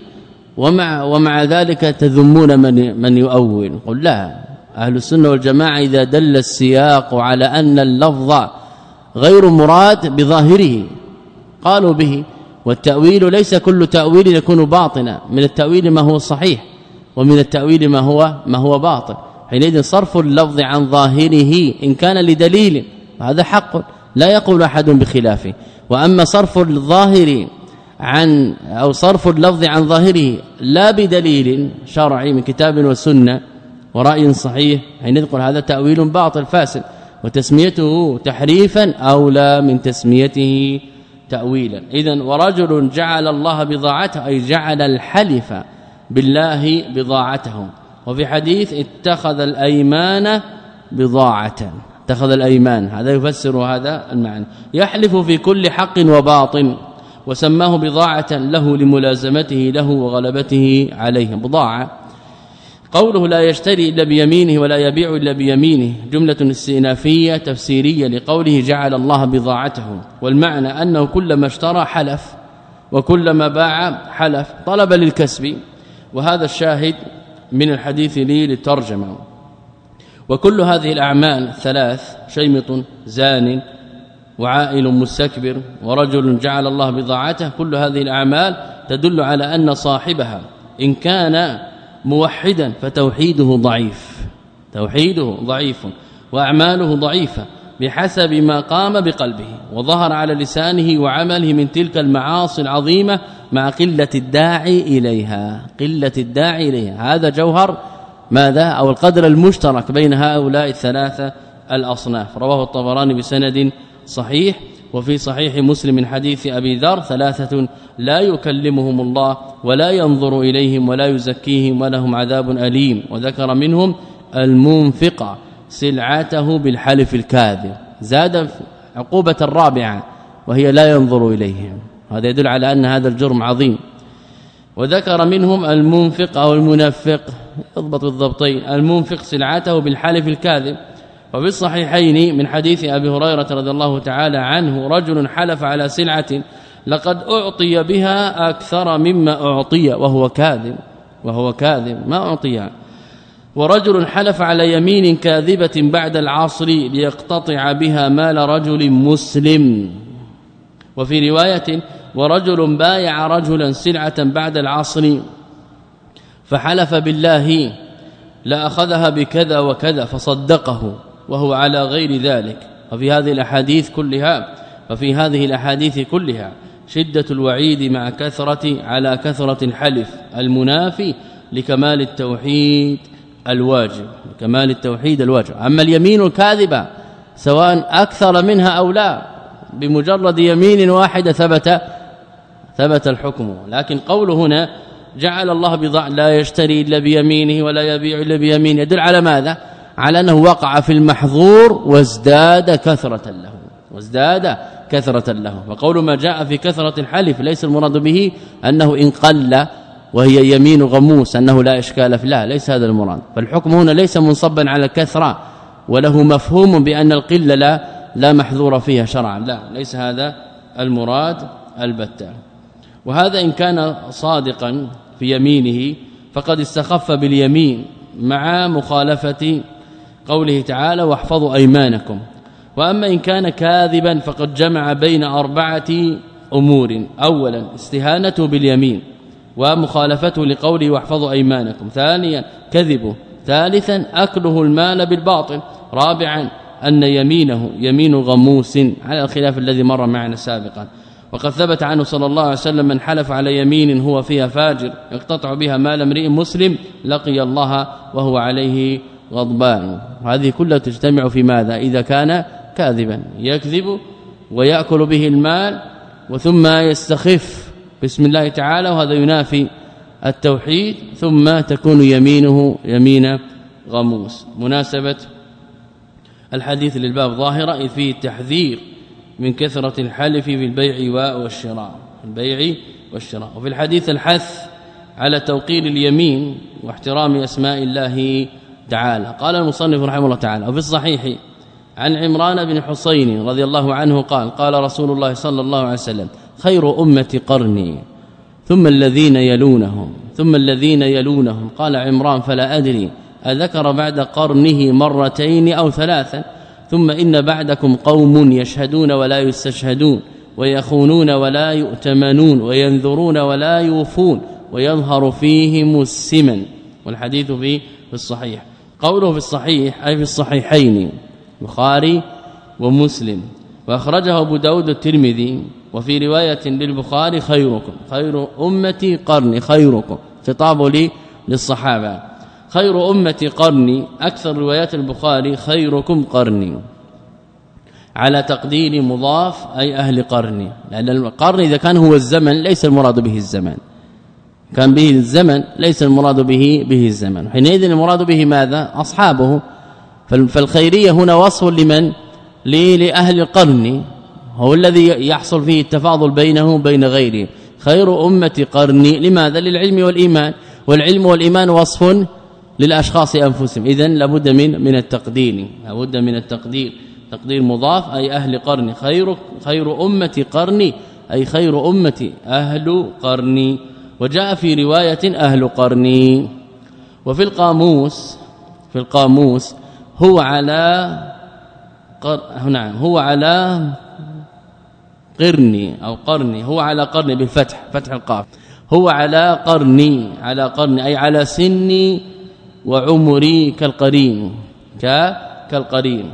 ومع ومع ذلك تذمون من من يؤول. قل لا. أهل السنة والجماعة إذا دل السياق على أن اللفظ غير مراد بظاهره. قالوا به والتأويل ليس كل تأويل يكون باطنا من التأويل ما هو صحيح ومن التأويل ما هو ما هو باطل. حينئذ صرف اللفظ عن ظاهره إن كان لدليل هذا حق لا يقول أحد بخلافه. وأما صرف الظاهر عن أو صرف اللفظ عن ظاهره لا بدليل شرعي من كتاب وسنة ورأي صحيح حين نقول هذا تأويل باطل فاسد. وتسميته تحريفا أولى من تسميته. تاويلا. اذا ورجل جعل الله بضاعته أي جعل الحلف بالله بضاعته وفي حديث اتخذ الأيمان بضاعة. اتخذ الأيمان هذا يفسر هذا المعنى. يحلف في كل حق وباطن وسماه بضاعة له لملازمته له وغلبته عليه بضاعة قوله لا يشتري إلا بيمينه ولا يبيع إلا بيمينه جملة استئنافية تفسيرية لقوله جعل الله بضاعته والمعنى أنه كلما اشترى حلف وكلما باع حلف طلب للكسب وهذا الشاهد من الحديث لي للترجمة. وكل هذه الأعمال ثلاث شيمط زان وعائل مستكبر ورجل جعل الله بضاعته كل هذه الأعمال تدل على أن صاحبها إن كان موحدا فتوحيده ضعيف. توحيده ضعيف وأعماله ضعيفة بحسب ما قام بقلبه وظهر على لسانه وعمله من تلك المعاصي العظيمة مع قلة الداعي إليها. قلة الداعي إليها. هذا جوهر ماذا؟ أو القدر المشترك بين هؤلاء الثلاثة الأصناف. رواه الطبراني بسند صحيح. وفي صحيح مسلم من حديث أبي ذر ثلاثة لا يكلمهم الله ولا ينظر إليهم ولا يزكيهم ولهم عذاب أليم وذكر منهم المنفق سلعته بالحلف الكاذب زاد عقوبة الرابعة وهي لا ينظر إليهم هذا يدل على أن هذا الجرم عظيم وذكر منهم المنفق أو المنفق اضبط بالضبطين المنفق سلعته بالحلف الكاذب وفي الصحيحين من حديث أبي هريرة رضي الله تعالى عنه رجل حلف على سلعة لقد أعطي بها أكثر مما أعطي وهو كاذب وهو كاذب ما اعطيها ورجل حلف على يمين كاذبة بعد العصر ليقتطع بها مال رجل مسلم. وفي رواية ورجل بايع رجلا سلعة بعد العصر فحلف بالله لأخذها بكذا وكذا فصدقه. وهو على غير ذلك. وفي هذه الأحاديث كلها وفي هذه الأحاديث كلها شدة الوعيد مع كثرة على كثرة الحلف المنافي لكمال التوحيد الواجب كمال التوحيد الواجب. أما اليمين الكاذبة سواء أكثر منها أو لا بمجرد يمين واحدة ثبت ثبت الحكم. لكن قوله هنا جعل الله بضع لا يشتري إلا بيمينه ولا يبيع إلا بيمينه يدل على ماذا؟ على أنه وقع في المحظور وازداد كثرة له. وازداد كثرة له. وقول ما جاء في كثرة الحلف ليس المراد به أنه إن قل وهي يمين غموس أنه لا إشكال في لا ليس هذا المراد. فالحكم هنا ليس منصبا على الكثرة وله مفهوم بأن القله لا لا محظور فيها شرعا. لا ليس هذا المراد البتة. وهذا إن كان صادقا في يمينه فقد استخف باليمين مع مخالفة قوله تعالى واحفظوا أيمانكم. وأما إن كان كاذبا فقد جمع بين أربعة أمور. اولا استهانته باليمين ومخالفته لقوله واحفظوا أيمانكم. ثانيا كذبه. ثالثا أكله المال بالباطل. رابعا أن يمينه يمين غموس. على الخلاف الذي مر معنا سابقا. وقد ثبت عنه صلى الله عليه وسلم من حلف على يمين هو فيها فاجر يقتطع بها مال امرئ مسلم لقي الله وهو عليه غضبان. وهذه كلها تجتمع في ماذا؟ إذا كان كاذبا. يكذب ويأكل به المال وثم يستخف. بسم الله تعالى وهذا ينافي التوحيد. ثم تكون يمينه يمين غموس. مناسبة الحديث للباب ظاهرة إذ فيه التحذير من كثرة الحلف في البيع والشراء. البيع والشراء. وفي الحديث الحث على توقير اليمين واحترام أسماء الله تعالى. قال المصنف رحمه الله تعالى وفي الصحيح عن عمران بن حسين رضي الله عنه قال قال رسول الله صلى الله عليه وسلم خير أمة قرني ثم الذين يلونهم ثم الذين يلونهم. قال عمران فلا أدري أذكر بعد قرنه مرتين أو ثلاثا ثم إن بعدكم قوم يشهدون ولا يستشهدون ويخونون ولا يؤتمنون وينذرون ولا يوفون ويظهر فيهم السمن. والحديث في الصحيح. قوله في الصحيح أي في الصحيحين البخاري ومسلم. وأخرجه أبو داود الترمذي وفي رواية للبخاري خيركم خير امتي قرني خيركم خطاب لي للصحابة. خير امتي قرني أكثر روايات البخاري خيركم قرني على تقدير مضاف أي أهل قرني لأن القرن إذا كان هو الزمن ليس المراد به الزمن. كان به الزمن ليس المراد به به الزمن. حينئذ المراد به ماذا؟ أصحابه. فالخيرية هنا وصف لمن؟ لأهل القرن. هو الذي يحصل فيه التفاضل بينه وبين غيره. خير أمة قرني لماذا؟ للعلم والإيمان. والعلم والإيمان وصف للأشخاص أنفسهم. اذا لابد من من التقدير. لابد من التقدير. تقدير مضاف أي أهل قرني خير خير امتي قرني أي خير امتي أهل قرني وجاء في رواية أهل قرني. وفي القاموس في القاموس هو على قر... نعم هو على قرني أو قرني هو على قرني بالفتح فتح القاف. هو على قرني على قرني أي على سني وعمري كالقرين ك كالقرين.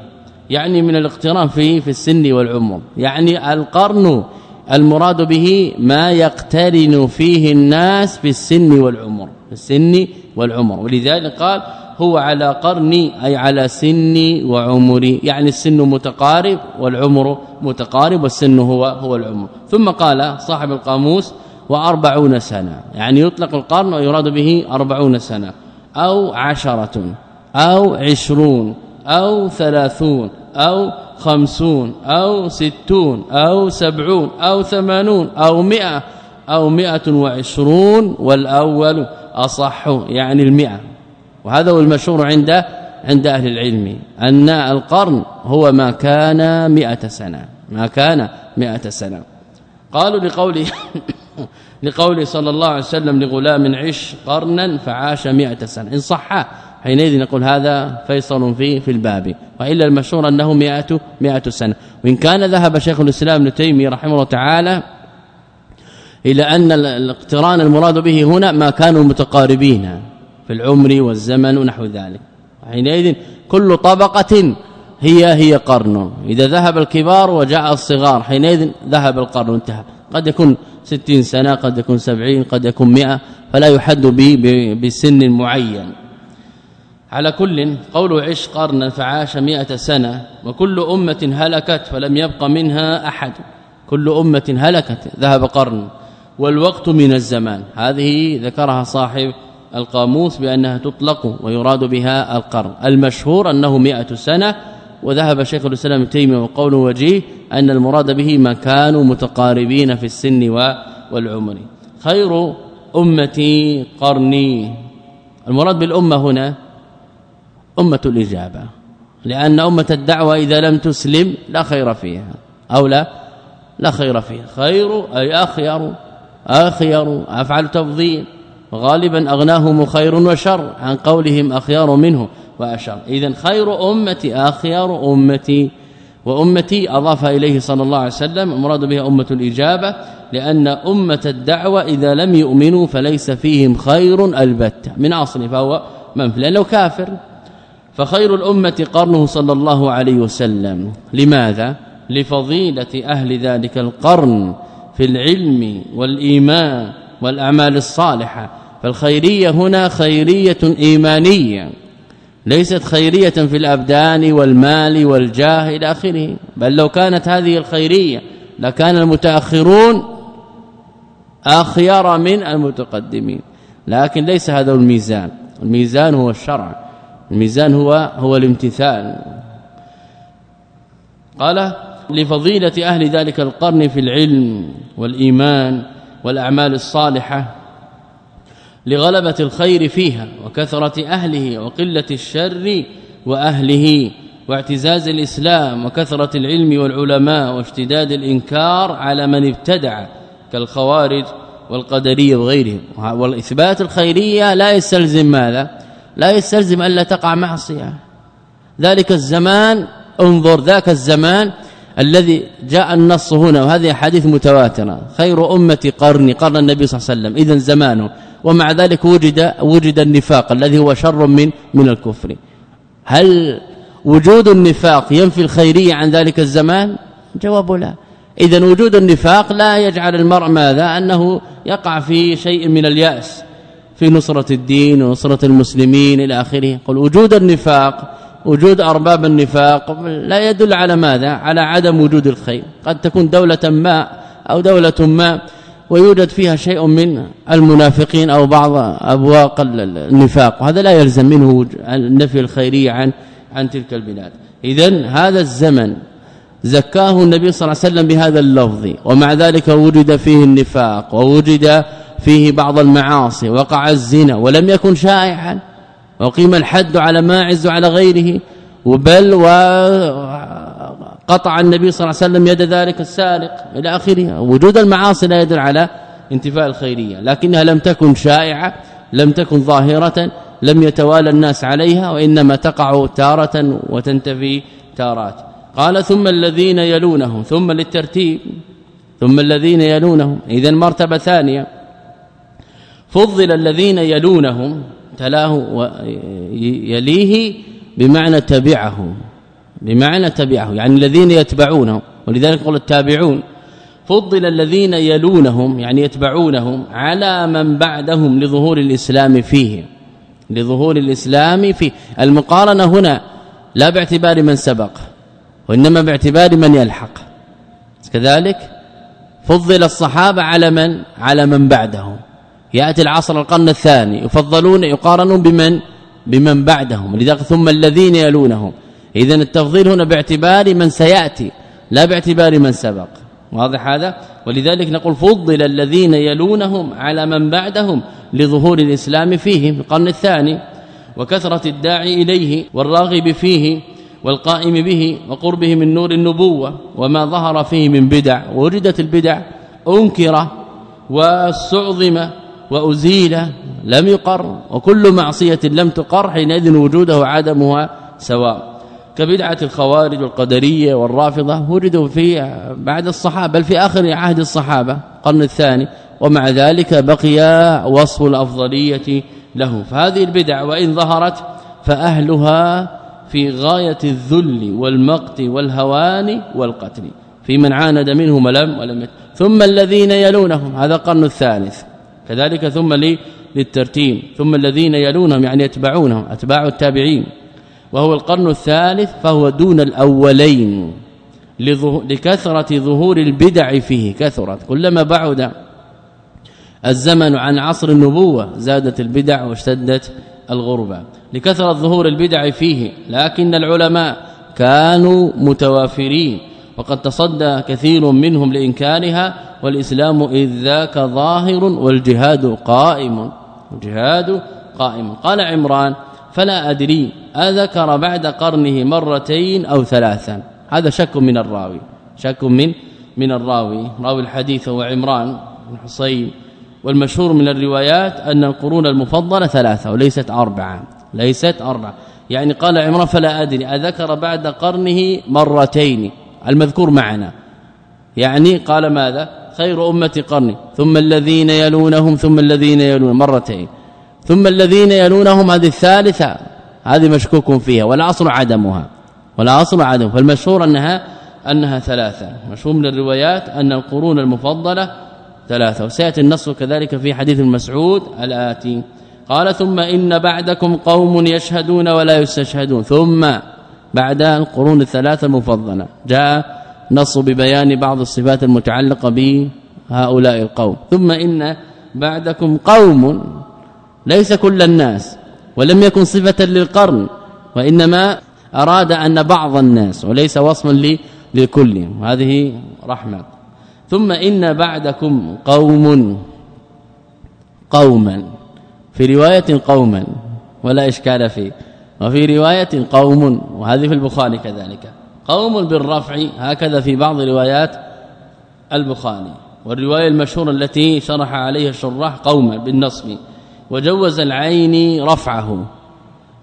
يعني من الاقتران في في السن والعمر. يعني القرن المراد به ما يقترن فيه الناس في السن والعمر في السن والعمر. ولذلك قال هو على قرني أي على سني وعمري يعني السن متقارب والعمر متقارب والسن هو هو العمر. ثم قال صاحب القاموس وأربعون سنة. يعني يطلق القرن ويراد به أربعون سنة أو عشرة أو عشرون أو ثلاثون. أو خمسون أو ستون أو سبعون أو ثمانون أو مئة أو مئة وعشرون والأول أصح يعني المئة. وهذا هو المشهور عند عند أهل العلم أن القرن هو ما كان مئة سنة ما كان مئة سنة. قالوا لقوله لقوله صلى الله عليه وسلم لغلام عش قرنا فعاش مئة سنة. إن صح حينئذ نقول هذا فيصل في في الباب. وإلا المشهور أنه 100 100 سنة. وإن كان ذهب شيخ الإسلام ابن تيمية رحمه الله تعالى إلى أن الاقتران المراد به هنا ما كانوا متقاربين في العمر والزمن ونحو ذلك. حينئذ كل طبقة هي هي قرن. إذا ذهب الكبار وجاء الصغار حينئذ ذهب القرن انتهى. قد يكون 60 سنة قد يكون 70 قد يكون 100 فلا يحد به بسن معين. على كل قول عش قرنا فعاش مئة سنة وكل أمة هلكت فلم يبق منها أحد. كل أمة هلكت ذهب قرن. والوقت من الزمان. هذه ذكرها صاحب القاموس بأنها تطلق ويراد بها القرن. المشهور أنه مئة سنة وذهب شيخ الإسلام تيمية وقوله وجيه أن المراد به ما كانوا متقاربين في السن والعمر. خير امتي قرني. المراد بالأمة هنا أمة الإجابة. لأن أمة الدعوة إذا لم تسلم لا خير فيها. أو لا لا خير فيها. خير أي أخير أخير أفعل تفضيل. غالبا أغناهم خير وشر عن قولهم أخيار منه وأشر. إذا خير أمتي أخيار أمتي. وأمتي أضاف إليه صلى الله عليه وسلم المراد بها أمة الإجابة. لأن أمة الدعوة إذا لم يؤمنوا فليس فيهم خير البتة. من أصل فهو منفي لأنه كافر. فخير الأمة قرنه صلى الله عليه وسلم. لماذا؟ لفضيلة أهل ذلك القرن في العلم والإيمان والأعمال الصالحة. فالخيرية هنا خيرية إيمانية ليست خيرية في الأبدان والمال والجاه إلى آخره. بل لو كانت هذه الخيرية لكان المتأخرون أخير من المتقدمين. لكن ليس هذا الميزان. الميزان هو الشرع. الميزان هو هو الامتثال. قال لفضيلة أهل ذلك القرن في العلم والإيمان والأعمال الصالحة لغلبة الخير فيها وكثرة أهله وقلة الشر وأهله واعتزاز الإسلام وكثرة العلم والعلماء واشتداد الإنكار على من ابتدع كالخوارج والقدرية وغيرهم. والاثبات الخيرية لا يستلزم ماذا؟ لا يستلزم ألا تقع معصية. ذلك الزمان انظر ذاك الزمان الذي جاء النص هنا وهذه حديث متواترة. خير امتي قرني قرن النبي صلى الله عليه وسلم. اذا زمانه. ومع ذلك وجد وجد النفاق الذي هو شر من من الكفر. هل وجود النفاق ينفي الخيرية عن ذلك الزمان؟ جواب لا. اذا وجود النفاق لا يجعل المرء ماذا؟ أنه يقع في شيء من اليأس. في نصرة الدين ونصرة المسلمين إلى آخره. قل وجود النفاق وجود أرباب النفاق لا يدل على ماذا؟ على عدم وجود الخير. قد تكون دولة ما أو دولة ما ويوجد فيها شيء من المنافقين أو بعض أبواق النفاق. وهذا لا يلزم منه النفي الخيري عن عن تلك البلاد. اذا هذا الزمن زكاه النبي صلى الله عليه وسلم بهذا اللفظ. ومع ذلك وجد فيه النفاق ووجد فيه بعض المعاصي وقع الزنا ولم يكن شائعا وقيم الحد على ماعز وعلى غيره وبل وقطع النبي صلى الله عليه وسلم يد ذلك السارق إلى آخره. وجود المعاصي لا يدل على انتفاء الخيرية لكنها لم تكن شائعة لم تكن ظاهرة لم يتوالى الناس عليها وإنما تقع تارة وتنتفي تارات. قال ثم الذين يلونهم ثم للترتيب ثم الذين يلونهم. اذا مرتبة ثانية فضل الذين يلونهم تلاه يليه بمعنى تبعه بمعنى تبعه يعني الذين يتبعونه ولذلك قال التابعون فضل الذين يلونهم يعني يتبعونهم على من بعدهم لظهور الإسلام فيه لظهور الإسلام فيه. المقارنة هنا لا باعتبار من سبق وإنما باعتبار من يلحق. كذلك فضل الصحابة على من؟ على من بعدهم. يأتي العصر القرن الثاني يفضلون يقارنون بمن؟ بمن بعدهم. لذلك ثم الذين يلونهم. اذا التفضيل هنا باعتبار من سيأتي لا باعتبار من سبق. واضح هذا؟ ولذلك نقول فضل الذين يلونهم على من بعدهم لظهور الإسلام فيه في القرن الثاني وكثرة الداعي إليه والراغب فيه والقائم به وقربه من نور النبوة وما ظهر فيه من بدع ووجدت البدع انكر واستعظم وأزيل لم يقر وكل معصية لم تقر حينئذ وجوده عدمها سواء. كبدعة الخوارج والقدريه والرافضة وجدوا في بعد الصحابة بل في آخر عهد الصحابة القرن الثاني ومع ذلك بقي وصف الأفضلية له. فهذه البدع وإن ظهرت فأهلها في غاية الذل والمقت والهوان والقتل في من عاند منهم لم ولم ثم الذين يلونهم هذا القرن الثالث. كذلك ثم للترتيب. ثم الذين يلونهم يعني يتبعونهم أتباع التابعين. وهو القرن الثالث فهو دون الأولين. لكثرة ظهور البدع فيه. كثرت. كلما بعد الزمن عن عصر النبوة زادت البدع واشتدت الغربة. لكثرة ظهور البدع فيه. لكن العلماء كانوا متوافرين. وقد تصدى كثير منهم لإنكارها والإسلام إذ ذاك ظاهر والجهاد قائم الجهاد قائم. قال عمران فلا أدري أذكر بعد قرنه مرتين أو ثلاثا. هذا شك من الراوي شك من من الراوي. راوي الحديث هو عمران بن حصين. والمشهور من الروايات أن القرون المفضلة ثلاثة وليست أربعة ليست أربعة. يعني قال عمران فلا أدري أذكر بعد قرنه مرتين المذكور معنا. يعني قال ماذا؟ خير أمة قرني ثم الذين يلونهم ثم الذين يلون مرتين. ثم الذين يلونهم هذه الثالثة. هذه مشكوك فيها. والاصل عدمها. والاصل عدم. فالمشهور أنها أنها ثلاثة. مشهور من الروايات أن القرون المفضلة ثلاثة. وسيأتي النص كذلك في حديث المسعود الآتي. قال ثم إن بعدكم قوم يشهدون ولا يستشهدون. ثم بعد القرون الثلاثة المفضلة. جاء نص ببيان بعض الصفات المتعلقة بهؤلاء القوم. ثم إن بعدكم قوم ليس كل الناس ولم يكن صفة للقرن وإنما أراد أن بعض الناس وليس وصفا لكل. هذه رحمة. ثم إن بعدكم قوم قوما. في رواية قوما ولا إشكال فيه. وفي رواية قوم وهذه في البخاري كذلك. قوم بالرفع هكذا في بعض روايات البخاري والرواية المشهورة التي شرح عليها الشراح قوما بالنصب وجوز العين رفعه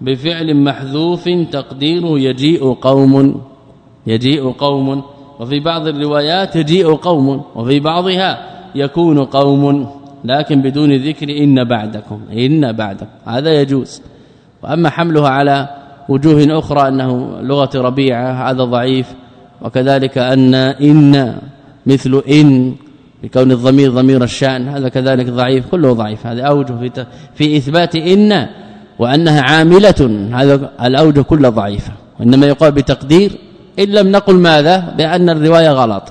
بفعل محذوف تقديره يجيء قوم يجيء قوم وفي بعض الروايات يجيء قوم وفي بعضها يكون قوم لكن بدون ذكر إن بعدكم إن بعدكم هذا يجوز. وأما حملها على وجوه أخرى أنه لغة ربيعة هذا ضعيف. وكذلك أن إن مثل إن بكون الضمير ضمير الشأن هذا كذلك ضعيف كله ضعيف. هذا أوجه في في إثبات إن وأنها عاملة هذا الأوجه كلها ضعيفه وإنما يقال بتقدير إن لم نقل ماذا؟ بأن الرواية غلط.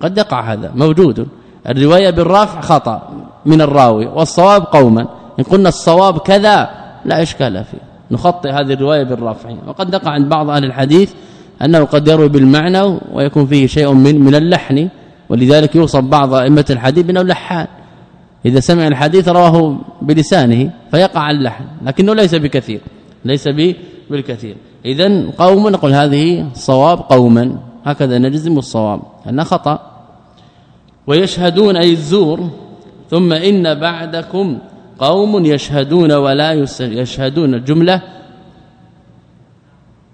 قد يقع هذا موجود. الرواية بالرفع خطأ من الراوي والصواب قوما. إن قلنا الصواب كذا لا إشكال فيه. نخطئ هذه الرواية بالرفع وقد يقع عند بعض أهل الحديث أنه قد يروي بالمعنى ويكون فيه شيء من من اللحن ولذلك يوصف بعض أئمة الحديث بأنه لحان. إذا سمع الحديث رواه بلسانه فيقع اللحن لكنه ليس بكثير ليس بالكثير. اذا قوم نقول هذه صواب قوما هكذا نجزم الصواب ان خطأ. ويشهدون أي الزور ثم إن بعدكم قوم يشهدون ولا يشهدون الجملة.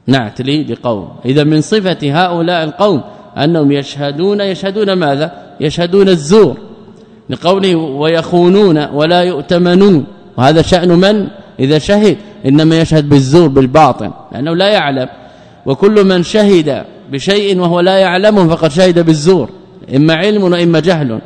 نعت لي لقوم إذا من صفة هؤلاء القوم أنهم يشهدون يشهدون ماذا؟ يشهدون الزور. لقوله ويخونون ولا يؤتمنون. وهذا شأن من؟ إذا شهد إنما يشهد بالزور بالباطن. لأنه لا يعلم. وكل من شهد بشيء وهو لا يعلمه فقد شهد بالزور. إما علم وإما جهل.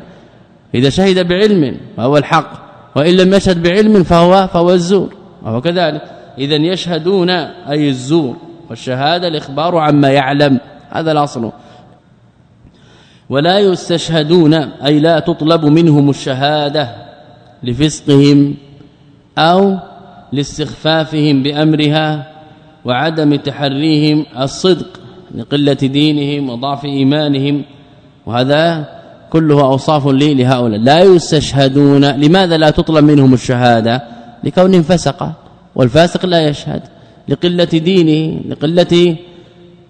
إذا شهد بعلم فهو الحق. وإن لم يشهد بعلم فهو فهو الزور وهو كذلك. اذا يشهدون أي الزور والشهادة الإخبار عما يعلم. هذا الأصل. ولا يستشهدون أي لا تطلب منهم الشهادة لفسقهم أو لاستخفافهم بأمرها وعدم تحريهم الصدق لقلة دينهم وضعف إيمانهم. وهذا كله أوصاف لي لهؤلاء. لا يستشهدون. لماذا لا تطلب منهم الشهادة؟ لكونهم فسقه والفاسق لا يشهد. لقلة دينه لقلة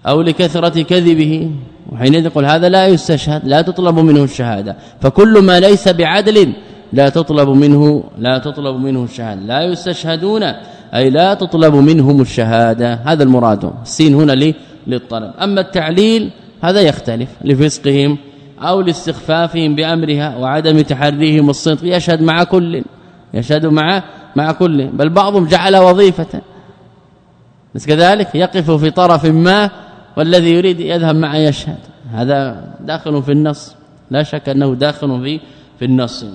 أو لكثرة كذبه. وحينئذ يقول هذا لا يستشهد. لا تطلب منه الشهادة. فكل ما ليس بعدل لا تطلب منه لا تطلب منه الشهادة. لا يستشهدون. أي لا تطلب منهم الشهادة. هذا المراد. السين هنا للطلب. أما التعليل هذا يختلف. لفسقهم أو لاستخفافهم بأمرها وعدم تحريهم الصدق. يشهد مع كل يشهد مع مع كل. بل بعضهم جعل وظيفة. بس كذلك يقف في طرف ما والذي يريد يذهب معه يشهد. هذا داخل في النص. لا شك أنه داخل في في النص.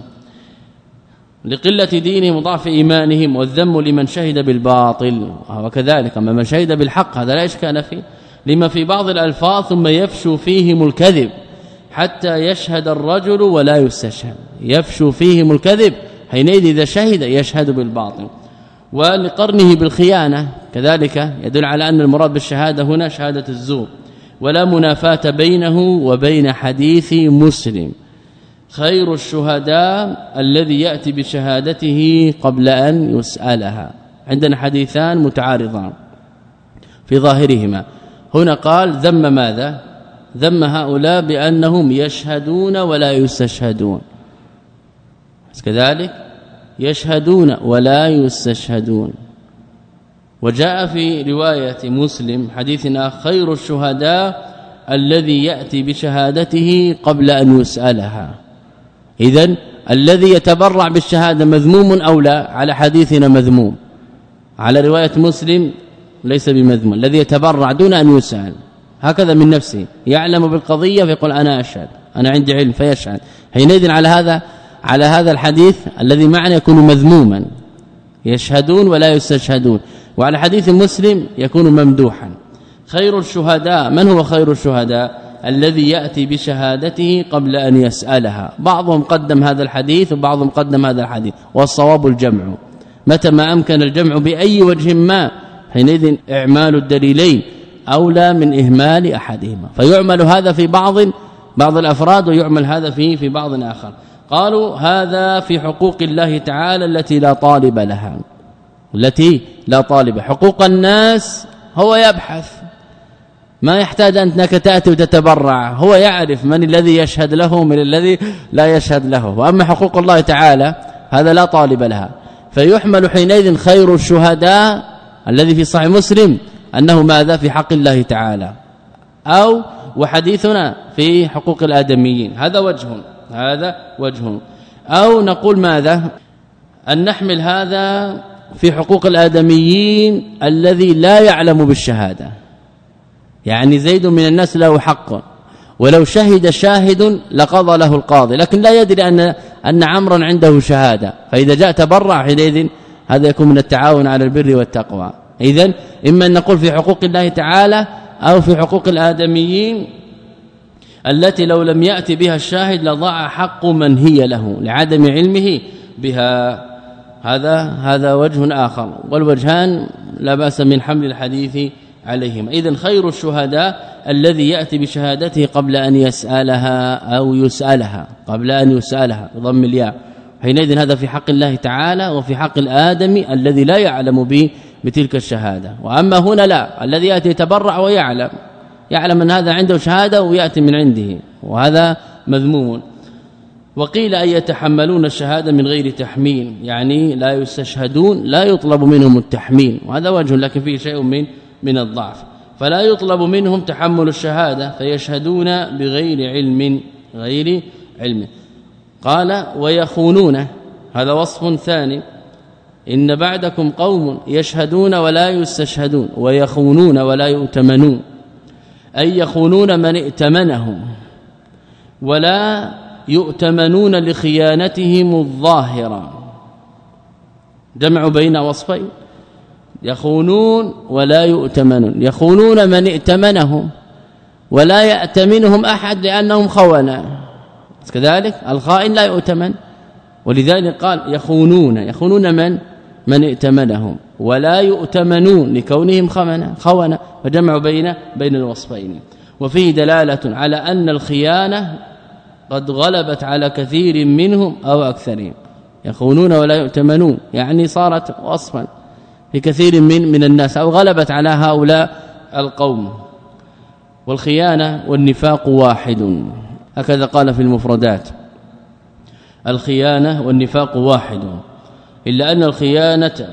لقلة دينهم وضعف إيمانهم والذم لمن شهد بالباطل. وكذلك أما من شهد بالحق هذا لا إشكال فيه. لما في بعض الألفاظ ثم يفشو فيهم الكذب. حتى يشهد الرجل ولا يستشهد. يفشو فيهم الكذب. حينئذ إذا شهد يشهد بالباطل. ولقرنه بالخيانة كذلك يدل على أن المراد بالشهادة هنا شهادة الزور. ولا منافاة بينه وبين حديث مسلم. خير الشهداء الذي يأتي بشهادته قبل أن يسألها. عندنا حديثان متعارضان في ظاهرهما. هنا قال ذم ماذا؟ ذم هؤلاء بأنهم يشهدون ولا يستشهدون. كذلك؟ يشهدون ولا يستشهدون. وجاء في رواية مسلم حديثنا خير الشهداء الذي يأتي بشهادته قبل أن يسألها. اذا الذي يتبرع بالشهادة مذموم أو لا؟ على حديثنا مذموم. على رواية مسلم ليس بمذموم. الذي يتبرع دون أن يسأل. هكذا من نفسه يعلم بالقضية فيقول أنا أشهد. أنا عندي علم فيشهد. حينئذ على هذا على هذا الحديث الذي معنى يكون مذموما. يشهدون ولا يستشهدون. وعلى حديث مسلم يكون ممدوحا. خير الشهداء من هو خير الشهداء؟ الذي يأتي بشهادته قبل أن يسألها. بعضهم قدم هذا الحديث وبعضهم قدم هذا الحديث. والصواب الجمع. متى ما أمكن الجمع بأي وجه ما حينئذ إعمال الدليلين. أولى من إهمال أحدهما. فيعمل هذا في بعض بعض الأفراد ويعمل هذا في في بعض آخر. قالوا هذا في حقوق الله تعالى التي لا طالب لها. التي لا طالب. حقوق الناس هو يبحث. ما يحتاج أنك تأتي وتتبرع. هو يعرف من الذي يشهد له من الذي لا يشهد له. وأما حقوق الله تعالى هذا لا طالب لها. فيحمل حينئذ خير الشهداء الذي في صحيح مسلم. أنه ماذا في حق الله تعالى أو وحديثنا في حقوق الآدميين. هذا وجه هذا وجه. أو نقول ماذا؟ أن نحمل هذا في حقوق الآدميين الذي لا يعلم بالشهادة. يعني زيد من الناس له حق. ولو شهد شاهد لقضى له القاضي. لكن لا يدري أن أن عمرا عنده شهادة. فإذا جاء تبرع حينئذ هذا يكون من التعاون على البر والتقوى. اذا إما أن نقول في حقوق الله تعالى أو في حقوق الآدميين التي لو لم يأتي بها الشاهد لضاع حق من هي له لعدم علمه بها. هذا هذا وجه آخر. والوجهان لا بأس من حمل الحديث عليهما. اذا خير الشهداء الذي يأتي بشهادته قبل أن يسألها أو يسألها قبل أن يسألها بضم الياء. حينئذ هذا في حق الله تعالى وفي حق الآدمي الذي لا يعلم به بتلك الشهادة. وأما هنا لا الذي يأتي يتبرع ويعلم. يعلم أن هذا عنده شهادة ويأتي من عنده وهذا مذموم. وقيل أن يتحملون الشهادة من غير تحميل يعني لا يستشهدون لا يطلب منهم التحميل وهذا وجه لكن فيه شيء من من الضعف. فلا يطلب منهم تحمل الشهادة فيشهدون بغير علم غير علم. قال ويخونون هذا وصف ثاني. إن بعدكم قوم يشهدون ولا يستشهدون ويخونون ولا يؤتمنون أي يخونون من ائتمنهم ولا يؤتمنون لخيانتهم الظاهرة. جمع بين وصفين يخونون ولا يؤتمنون. يخونون من ائتمنهم ولا يأتمنهم أحد لأنهم خونة. كذلك الخائن لا يؤتمن ولذلك قال يخونون. يخونون من؟ من ائتمنهم ولا يؤتمنون لكونهم خونه خونة فجمع بين بين الوصفين. وفيه دلالة على أن الخيانة قد غلبت على كثير منهم أو أكثرهم. يخونون ولا يؤتمنون يعني صارت وصفا في كثير من من الناس أو غلبت على هؤلاء القوم. والخيانة والنفاق واحد. هكذا قال في المفردات. الخيانة والنفاق واحد. إلا أن الخيانة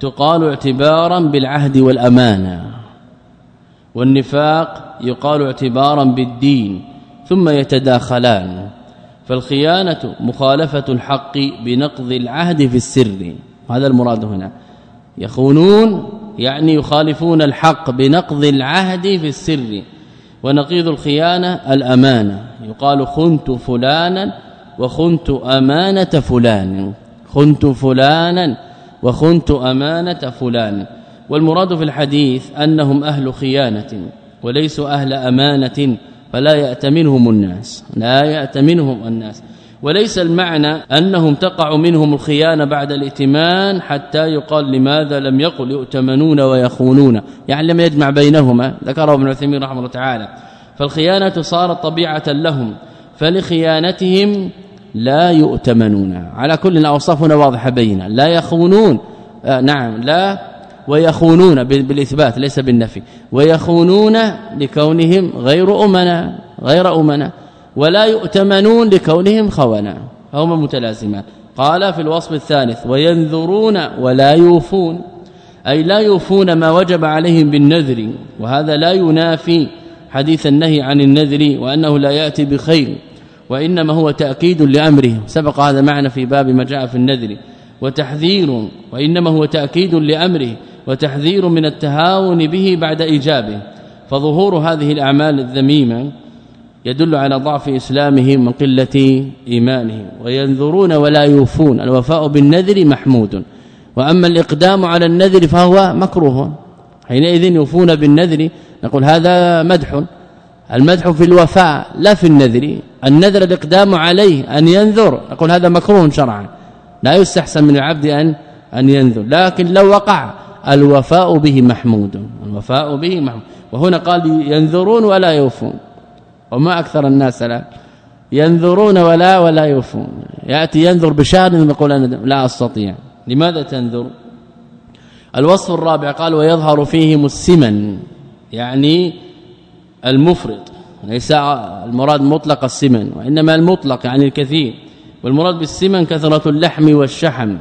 تقال اعتبارا بالعهد والأمانة والنفاق يقال اعتبارا بالدين ثم يتداخلان فالخيانة مخالفة الحق بنقض العهد في السر. هذا المراد هنا. يخونون يعني يخالفون الحق بنقض العهد في السر ونقيض الخيانة الأمانة. يقال خنت فلانا وخنت أمانة فلان. خنت فلانا وخنت أمانة فلان. والمراد في الحديث أنهم أهل خيانة وليسوا أهل أمانة فلا يأتمنهم الناس لا يأتمنهم الناس. وليس المعنى أنهم تقع منهم الخيانة بعد الائتمان حتى يقال لماذا لم يقل يؤتمنون ويخونون. يعني لم يجمع بينهما ذكره ابن عثيمين رحمه الله تعالى. فالخيانة صارت طبيعة لهم فلخيانتهم لا يؤتمنون. على كل اوصافنا واضحة بينا لا يخونون. آه نعم لا ويخونون بالإثبات ليس بالنفي. ويخونون لكونهم غير أمنا غير أمنا. ولا يؤتمنون لكونهم خونه هما متلازمان. قال في الوصف الثالث وينذرون ولا يوفون. أي لا يوفون ما وجب عليهم بالنذر. وهذا لا ينافي حديث النهي عن النذر وأنه لا يأتي بخير. وإنما هو تأكيد لأمره. سبق هذا معنا في باب ما جاء في النذر. وتحذير وإنما هو تأكيد لأمره وتحذير من التهاون به بعد إيجابه. فظهور هذه الأعمال الذميمة يدل على ضعف اسلامهم من قلة ايمانهم وينذرون ولا يوفون. الوفاء بالنذر محمود. وأما الإقدام على النذر فهو مكروه. حينئذ يوفون بالنذر. نقول هذا مدح. المدح في الوفاء لا في النذر. النذر الإقدام عليه أن ينذر. نقول هذا مكروه شرعا. لا يستحسن من العبد أن أن ينذر. لكن لو وقع الوفاء به محمود. الوفاء به محمود. وهنا قال ينذرون ولا يوفون. وما أكثر الناس لا ينذرون ولا ولا يوفون. يأتي ينذر بشهر يقول أنا لا أستطيع. لماذا تنذر؟ الوصف الرابع قال ويظهر فيهم السمن. يعني المفرط ليس المراد مطلق السمن وإنما المطلق يعني الكثير والمراد بالسمن كثرة اللحم والشحم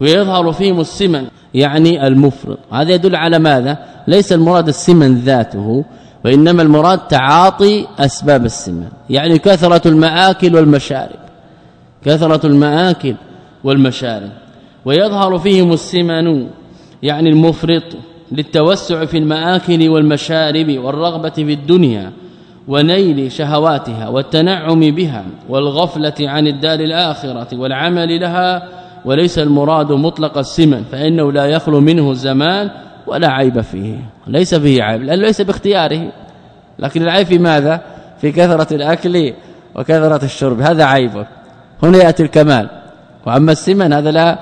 ويظهر فيهم السمن يعني المفرط. هذا يدل على ماذا؟ ليس المراد السمن ذاته وإنما المراد تعاطي أسباب السمن يعني كثرة المآكل والمشارب كثرة المآكل والمشارب ويظهر فيهم السمن يعني المفرط للتوسع في المآكل والمشارب والرغبة في الدنيا ونيل شهواتها والتنعم بها والغفلة عن الدار الآخرة والعمل لها وليس المراد مطلق السمن فإنه لا يخلو منه زمان ولا عيب فيه. ليس فيه عيب لأنه ليس باختياره. لكن العيب في ماذا؟ في كثرة الأكل وكثرة الشرب. هذا عيب. هنا يأتي الكمال. وأما السمن هذا لا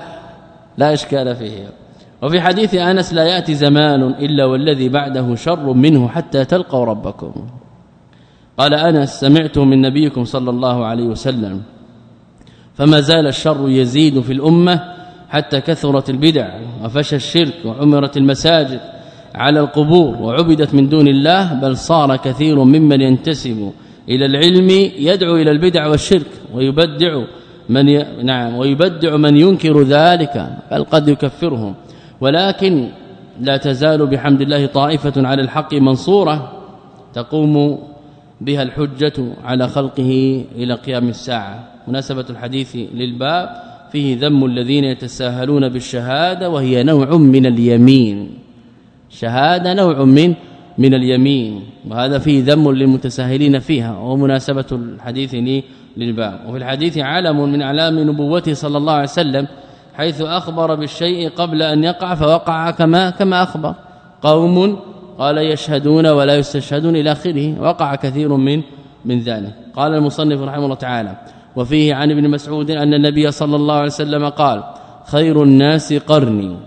لا إشكال فيه. وفي حديث أنس لا يأتي زمان إلا والذي بعده شر منه حتى تلقوا ربكم. قال أنس سمعت من نبيكم صلى الله عليه وسلم فما زال الشر يزيد في الأمة حتى كثرت البدع وفشى الشرك وعمرت المساجد على القبور وعبدت من دون الله بل صار كثير ممن ينتسب إلى العلم يدعو إلى البدع والشرك ويبدع من ي... نعم ويبدع من ينكر ذلك بل قد يكفرهم. ولكن لا تزال بحمد الله طائفة على الحق منصورة تقوم بها الحجة على خلقه إلى قيام الساعة. مناسبة الحديث للباب فيه ذم الذين يتساهلون بالشهادة وهي نوع من اليمين. شهادة نوع من من اليمين وهذا فيه ذم للمتساهلين فيها ومناسبة الحديث للباب. وفي الحديث علم من أعلام نبوته صلى الله عليه وسلم حيث أخبر بالشيء قبل أن يقع فوقع كما كما أخبر. قوم قال يشهدون ولا يستشهدون إلى آخره. وقع كثير من من ذلك. قال المصنف رحمه الله تعالى وفيه عن ابن مسعود أن النبي صلى الله عليه وسلم قال خير الناس قرني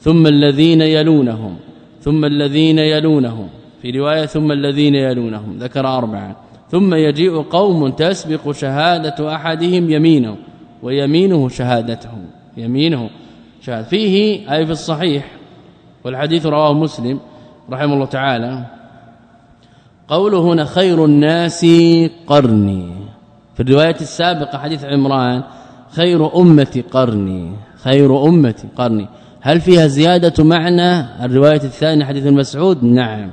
ثم الذين يلونهم ثم الذين يلونهم. في رواية ثم الذين يلونهم ذكر أربعة. ثم يجيء قوم تسبق شهادة أحدهم يمينه ويمينه شهادته يمينه. شهادة فيه أي في الصحيح والحديث رواه مسلم رحمه الله تعالى. قوله هنا خير الناس قرني. في الرواية السابقة حديث عمران خير امتي قرني. خير امتي قرني. هل فيها زيادة معنى؟ الرواية الثانية حديث المسعود نعم.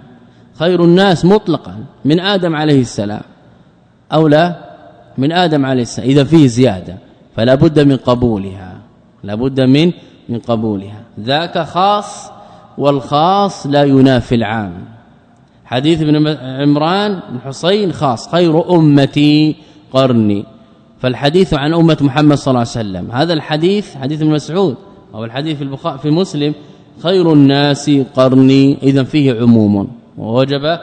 خير الناس مطلقا من آدم عليه السلام أو لا؟ من آدم عليه السلام. إذا فيه زيادة فلا بد من قبولها. لا بد من من قبولها. ذاك خاص والخاص لا ينافي العام. حديث ابن عمران بن حسين خاص خير امتي قرني فالحديث عن أمة محمد صلى الله عليه وسلم هذا الحديث حديث ابن مسعود أو الحديث في البخاري في مسلم خير الناس قرني اذا فيه عموم ووجب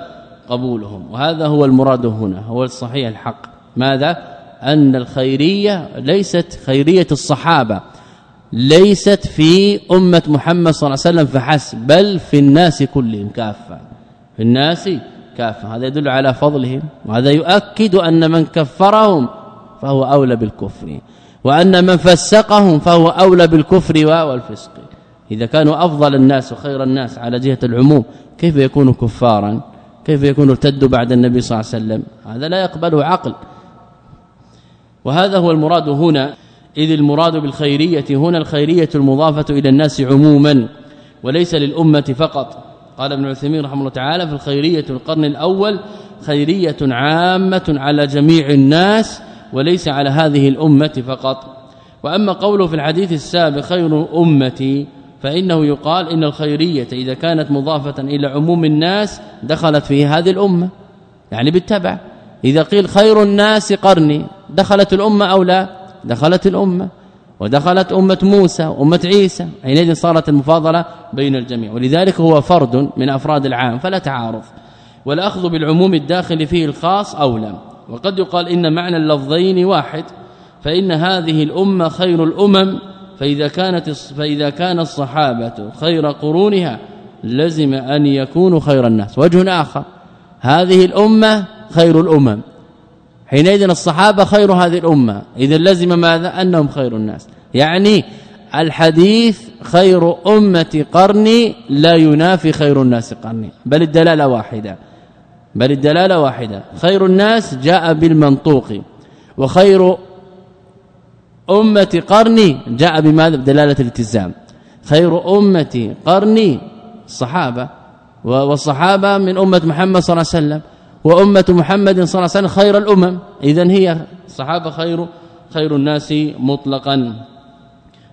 قبولهم. وهذا هو المراد هنا هو الصحيح الحق. ماذا؟ أن الخيرية ليست خيرية الصحابة. ليست في أمة محمد صلى الله عليه وسلم فحسب بل في الناس كلهم كافة. في الناس كافة. هذا يدل على فضلهم وهذا يؤكد أن من كفرهم فهو أولى بالكفر وأن من فسقهم فهو أولى بالكفر والفسق. إذا كانوا أفضل الناس وخير الناس على جهة العموم كيف يكونوا كفارا؟ كيف يكون ارتدوا بعد النبي صلى الله عليه وسلم؟ هذا لا يقبله عقل. وهذا هو المراد هنا إذ المراد بالخيرية هنا الخيرية المضافة إلى الناس عموما وليس للأمة فقط. قال ابن عثيمين رحمه الله تعالى في الخيرية القرن الأول خيرية عامة على جميع الناس وليس على هذه الأمة فقط. وأما قوله في الحديث السابق خير أمتي فإنه يقال إن الخيرية إذا كانت مضافة إلى عموم الناس دخلت في هذه الأمة. يعني بالتبع. إذا قيل خير الناس قرني دخلت الأمة أو لا؟ دخلت الأمة ودخلت أمة موسى وأمة عيسى حينئذ صارت المفاضلة بين الجميع ولذلك هو فرد من أفراد العام فلا تعارض. والأخذ بالعموم الداخل فيه الخاص أولى. وقد يقال إن معنى اللفظين واحد فإن هذه الأمة خير الأمم فإذا كانت فإذا كان الصحابة خير قرونها لزم أن يكونوا خير الناس. وجه آخر هذه الأمة خير الأمم. حينئذ الصحابة خير هذه الأمة. إذا لزم ماذا؟ أنهم خير الناس. يعني الحديث خير أمة قرني لا ينافي خير الناس قرني بل الدلالة واحدة. بل الدلالة واحدة. خير الناس جاء بالمنطوق. وخير أمة قرني جاء بماذا؟ بدلالة الالتزام. خير أمة قرني الصحابه والصحابة من أمة محمد صلى الله عليه وسلم. وأمة محمد صلى الله عليه وسلم خير الأمم. اذا هي الصحابة خير خير الناس مطلقا.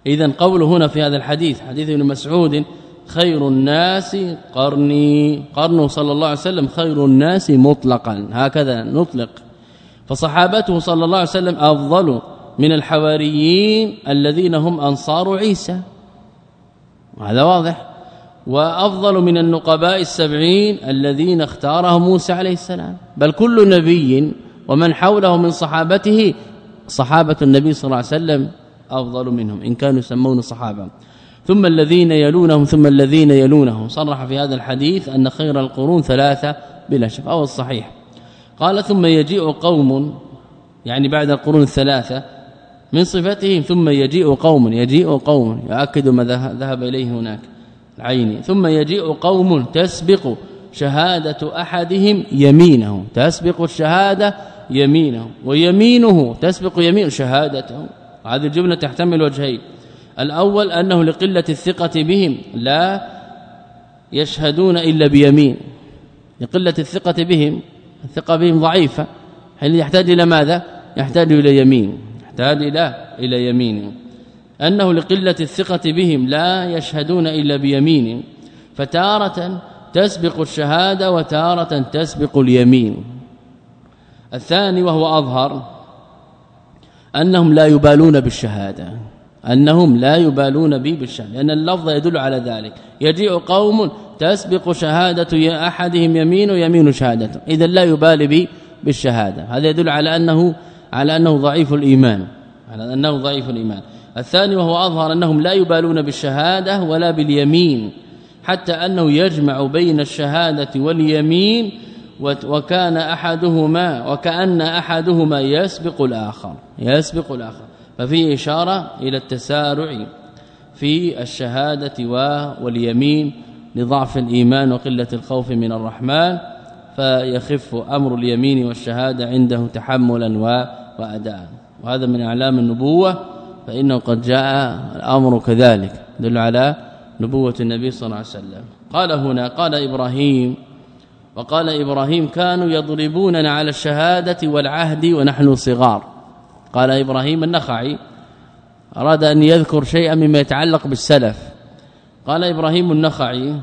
اذا قوله هنا في هذا الحديث حديث ابن مسعود خير الناس قرني قرنه صلى الله عليه وسلم خير الناس مطلقا. هكذا نطلق. فصحابته صلى الله عليه وسلم أفضل من الحواريين الذين هم أنصار عيسى. وهذا واضح. وأفضل من النقباء السبعين الذين اختارهم موسى عليه السلام. بل كل نبي ومن حوله من صحابته صحابة النبي صلى الله عليه وسلم أفضل منهم إن كانوا يسمون صحابة. ثم الذين يلونهم ثم الذين يلونهم. صرح في هذا الحديث أن خير القرون ثلاثة بلا شك أو الصحيح. قال ثم يجيء قوم يعني بعد القرون الثلاثة من صفتهم ثم يجيء قوم يجيء قوم يؤكد ما ذهب إليه هناك. العين. ثم يجيء قوم تسبق شهادة أحدهم يمينه تسبق الشهادة يمينه ويمينه تسبق يمين شهادته. هذه الجملة تحتمل وجهين. الأول أنه لقلة الثقة بهم لا يشهدون إلا بيمين. لقلة الثقة بهم الثقة بهم ضعيفة. هل يحتاج إلى ماذا؟ يحتاج إلى يمين. يحتاج إلى إلى يمين. أنه لقلة الثقة بهم لا يشهدون إلا بيمين فتارة تسبق الشهادة وتارة تسبق اليمين. الثاني وهو أظهر أنهم لا يبالون بالشهادة أنهم لا يبالون به بالشهادة لأن اللفظ يدل على ذلك. يجيء قوم تسبق شهادة يا أحدهم يمين ويمين شهادته. إذا لا يبالي به بالشهادة. هذا يدل على أنه على أنه ضعيف الإيمان على أنه ضعيف الإيمان. الثاني وهو أظهر أنهم لا يبالون بالشهادة ولا باليمين حتى أنه يجمع بين الشهادة واليمين وكان أحدهما وكأن أحدهما يسبق الآخر يسبق الآخر. ففي إشارة إلى التسارع في الشهادة واليمين لضعف الإيمان وقلة الخوف من الرحمن فيخف أمر اليمين والشهادة عنده تحملا وأداء. وهذا من إعلام النبوة فإنه قد جاء الأمر كذلك دل على نبوة النبي صلى الله عليه وسلم. قال هنا قال إبراهيم وقال إبراهيم كانوا يضربوننا على الشهادة والعهد ونحن صغار. قال إبراهيم النخعي أراد أن يذكر شيئا مما يتعلق بالسلف. قال إبراهيم النخعي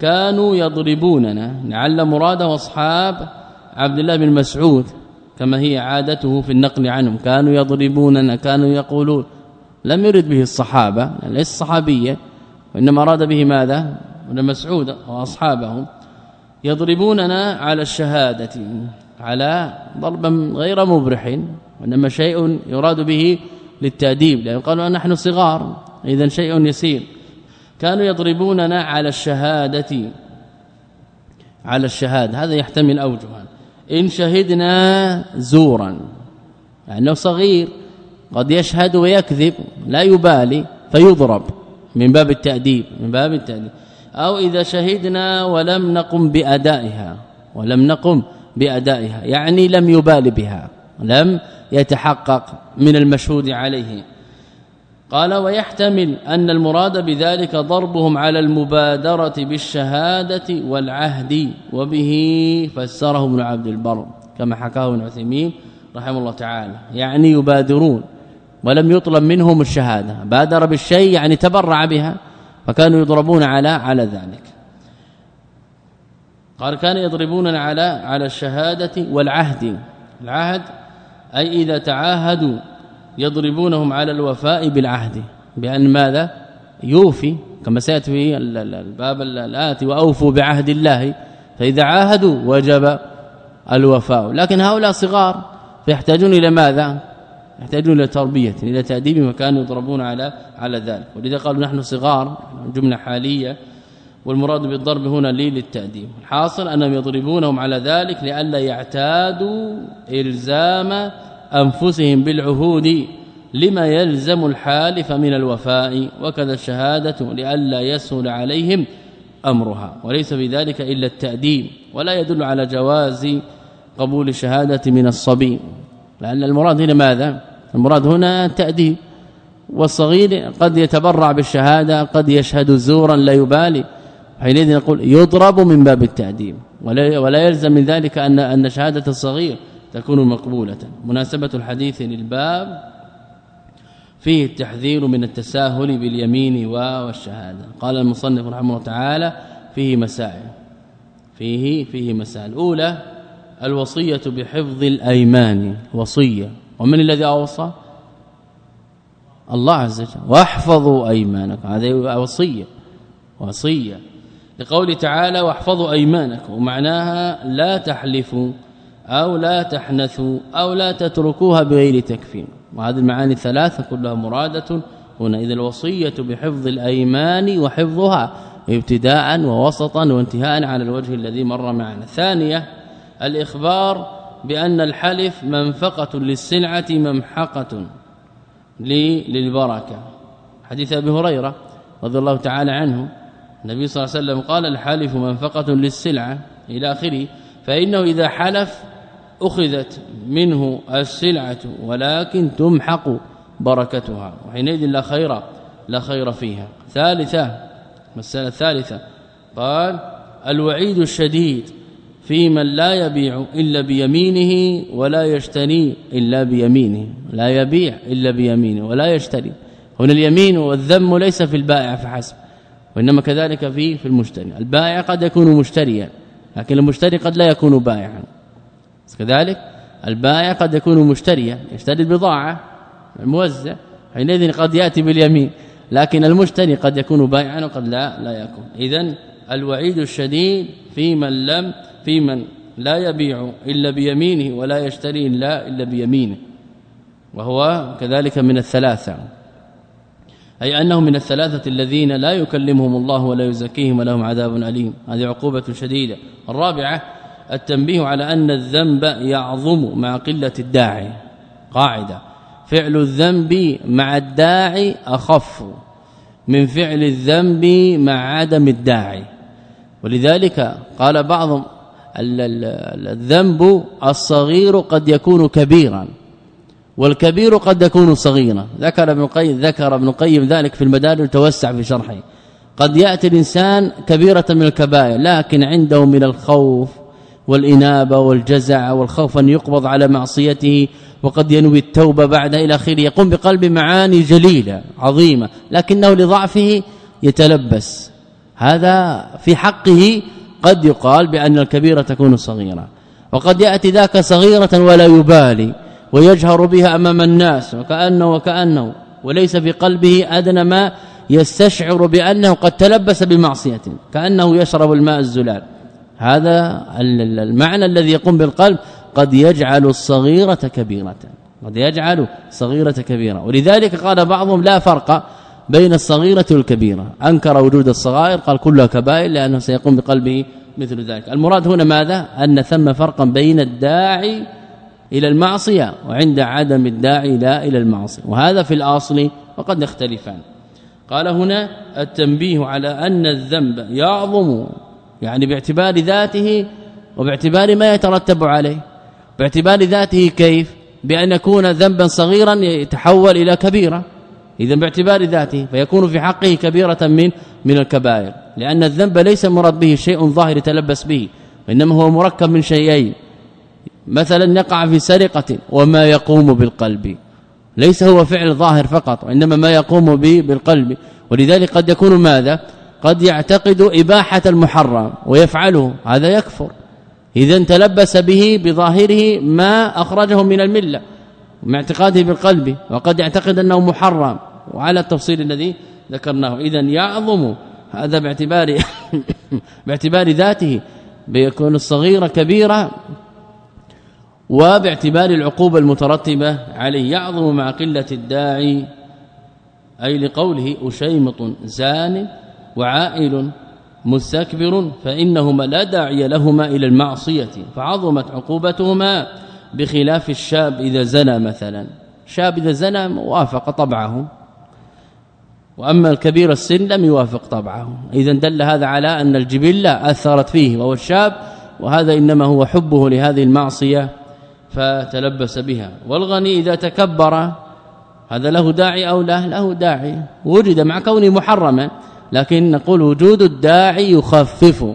كانوا يضربوننا. لعل مراده أصحاب عبد الله بن مسعود. كما هي عادته في النقل عنهم. كانوا يضربوننا كانوا يقولون. لم يرد به الصحابة ليس صحابية. وإنما أراد به ماذا؟ ابن مسعود واصحابه يضربوننا على الشهادة على ضربا غير مبرح. وإنما شيء يراد به للتأديب. لأن قالوا نحن صغار اذا شيء يسير. كانوا يضربوننا على الشهادة على الشهادة. هذا يحتمل اوجها إن شهدنا زورا لأنه صغير قد يشهد ويكذب لا يبالي فيضرب من باب التأديب من باب التأديب. أو إذا شهدنا ولم نقم بأدائها ولم نقم بأدائها يعني لم يبال بها لم يتحقق من المشهود عليه. قال ويحتمل أن المراد بذلك ضربهم على المبادرة بالشهادة والعهد وبه فسره ابن عبد البر كما حكاه ابن عثيمين رحمه الله تعالى. يعني يبادرون ولم يطلب منهم الشهادة. بادر بالشيء يعني تبرع بها فكانوا يضربون على على ذلك. قال كان يضربوننا على على الشهادة والعهد. العهد أي إذا تعاهدوا يضربونهم على الوفاء بالعهد بأن ماذا؟ يوفي كما سيأتي في الباب الآتي وأوفوا بعهد الله. فإذا عاهدوا وجب الوفاء. لكن هؤلاء صغار فيحتاجون إلى ماذا؟ يحتاجون إلى تربية إلى تأديب وكانوا يضربون على على ذلك. ولذا قالوا نحن صغار جملة حالية والمراد بالضرب هنا لي للتأديب. الحاصل أنهم يضربونهم على ذلك لئلا يعتادوا إلزام أنفسهم بالعهود لما يلزم الحالف من الوفاء وكذا الشهادة لئلا يسهل عليهم أمرها. وليس بذلك إلا التأديب ولا يدل على جواز قبول الشهادة من الصبي. لأن المراد هنا ماذا؟ المراد هنا التاديب والصغير قد يتبرع بالشهادة قد يشهد زورا لا يبالي. حينئذ نقول يضرب من باب التأديب. ولا يلزم من ذلك ان أن شهادة الصغير. تكون مقبولة. مناسبة الحديث للباب فيه التحذير من التساهل باليمين والشهادة. قال المصنف رحمه الله تعالى فيه مسائل. فيه فيه مسائل. الأولى الوصية بحفظ الأيمان. وصية. ومن الذي أوصى؟ الله عز وجل. واحفظوا أيمانكم. هذه وصية. وصية لقول تعالى واحفظوا أيمانكم. ومعناها لا تحلفوا. أو لا تحنثوا أو لا تتركوها بغير تكفير وهذه المعاني الثلاثة كلها مرادة. هنا إذا الوصية بحفظ الأيمان وحفظها ابتداء ووسطا وانتهاء على الوجه الذي مر معنا. ثانية الإخبار بأن الحلف منفقة للسلعة ممحقة للبركة. حديث أبي هريرة رضي الله تعالى عنه النبي صلى الله عليه وسلم قال الحلف منفقة للسلعة إلى آخره فإنه إذا حلف أخذت منه السلعة ولكن تمحق بركتها. وحينئذ لا خير لا خير فيها. ثالثة مسألة ثالثة. قال الوعيد الشديد في من لا يبيع إلا بيمينه ولا يشتري إلا بيمينه. لا يبيع إلا بيمينه ولا يشتري. هنا اليمين والذم ليس في البائع فحسب وإنما كذلك في في المشتري. البائع قد يكون مشتريا لكن المشتري قد لا يكون بائعا. كذلك البائع قد يكون مشتريا يشتري البضاعة الموزع حينئذ قد يأتي باليمين لكن المشتري قد يكون بائعا وقد لا لا يكون. اذا الوعيد الشديد في من لم في من لا يبيع إلا بيمينه ولا يشتري الا إلا بيمينه وهو كذلك من الثلاثة. أي أنه من الثلاثة الذين لا يكلمهم الله ولا يزكيهم ولهم عذاب أليم. هذه عقوبة شديدة. الرابعة التنبيه على أن الذنب يعظم مع قلة الداعي. قاعدة. فعل الذنب مع الداعي أخف من فعل الذنب مع عدم الداعي. ولذلك قال بعضهم الذنب الصغير قد يكون كبيرا والكبير قد يكون صغيرا. ذكر ابن القيم ذكر ابن القيم ذلك في المدارج توسع في شرحه. قد يأتي الإنسان كبيرة من الكبائر لكن عنده من الخوف والإنابة والجزع والخوف أن يقبض على معصيته وقد ينوي التوبة بعد إلى آخره. يقوم بقلب معاني جليلة عظيمة لكنه لضعفه يتلبس. هذا في حقه قد يقال بأن الكبيرة تكون صغيرة. وقد يأتي ذاك صغيرة ولا يبالي ويجهر بها أمام الناس وكأنه وكأنه وليس في قلبه أدنى ما يستشعر بأنه قد تلبس بمعصية كأنه يشرب الماء الزلال. هذا المعنى الذي يقوم بالقلب قد يجعل الصغيرة كبيرة. قد يجعل صغيرة كبيرة. ولذلك قال بعضهم لا فرق بين الصغيرة والكبيرة. أنكر وجود الصغائر قال كلها كبائر لأنه سيقوم بقلبه مثل ذلك. المراد هنا ماذا؟ أن ثم فرقا بين الداعي إلى المعصية وعند عدم الداعي لا إلى المعصية. وهذا في الأصل وقد يختلفان. قال هنا التنبيه على أن الذنب يعظم يعني باعتبار ذاته وباعتبار ما يترتب عليه. باعتبار ذاته كيف؟ بأن يكون ذنبا صغيرا يتحول إلى كبيرة. اذا باعتبار ذاته فيكون في حقه كبيرة من من الكبائر. لأن الذنب ليس مراد به شيء ظاهر يتلبس به وإنما هو مركب من شيئين. مثلا يقع في سرقة وما يقوم بالقلب. ليس هو فعل ظاهر فقط وإنما ما يقوم به بالقلب. ولذلك قد يكون ماذا؟ قد يعتقد إباحة المحرم ويفعله هذا يكفر. إذا تلبس به بظاهره ما أخرجه من الملة مع اعتقاده بالقلب وقد يعتقد أنه محرم. وعلى التفصيل الذي ذكرناه إذا يعظم هذا باعتبار باعتبار ذاته بيكون الصغيرة كبيرة وباعتبار العقوبة المترتبة عليه. يعظم مع قلة الداعي أي لقوله أشيمط زان وعائل مستكبر فإنهما لا داعي لهما إلى المعصية فعظمت عقوبتهما بخلاف الشاب إذا زنى مثلا. شاب إذا زنى وافق طبعه. وأما الكبير السن لم يوافق طبعه. اذا دل هذا على أن الجبلة أثرت فيه وهو الشاب وهذا إنما هو حبه لهذه المعصية فتلبس بها. والغني إذا تكبر هذا له داعي أو لا؟ له داعي. وجد مع كونه محرما لكن نقول وجود الداعي يخفف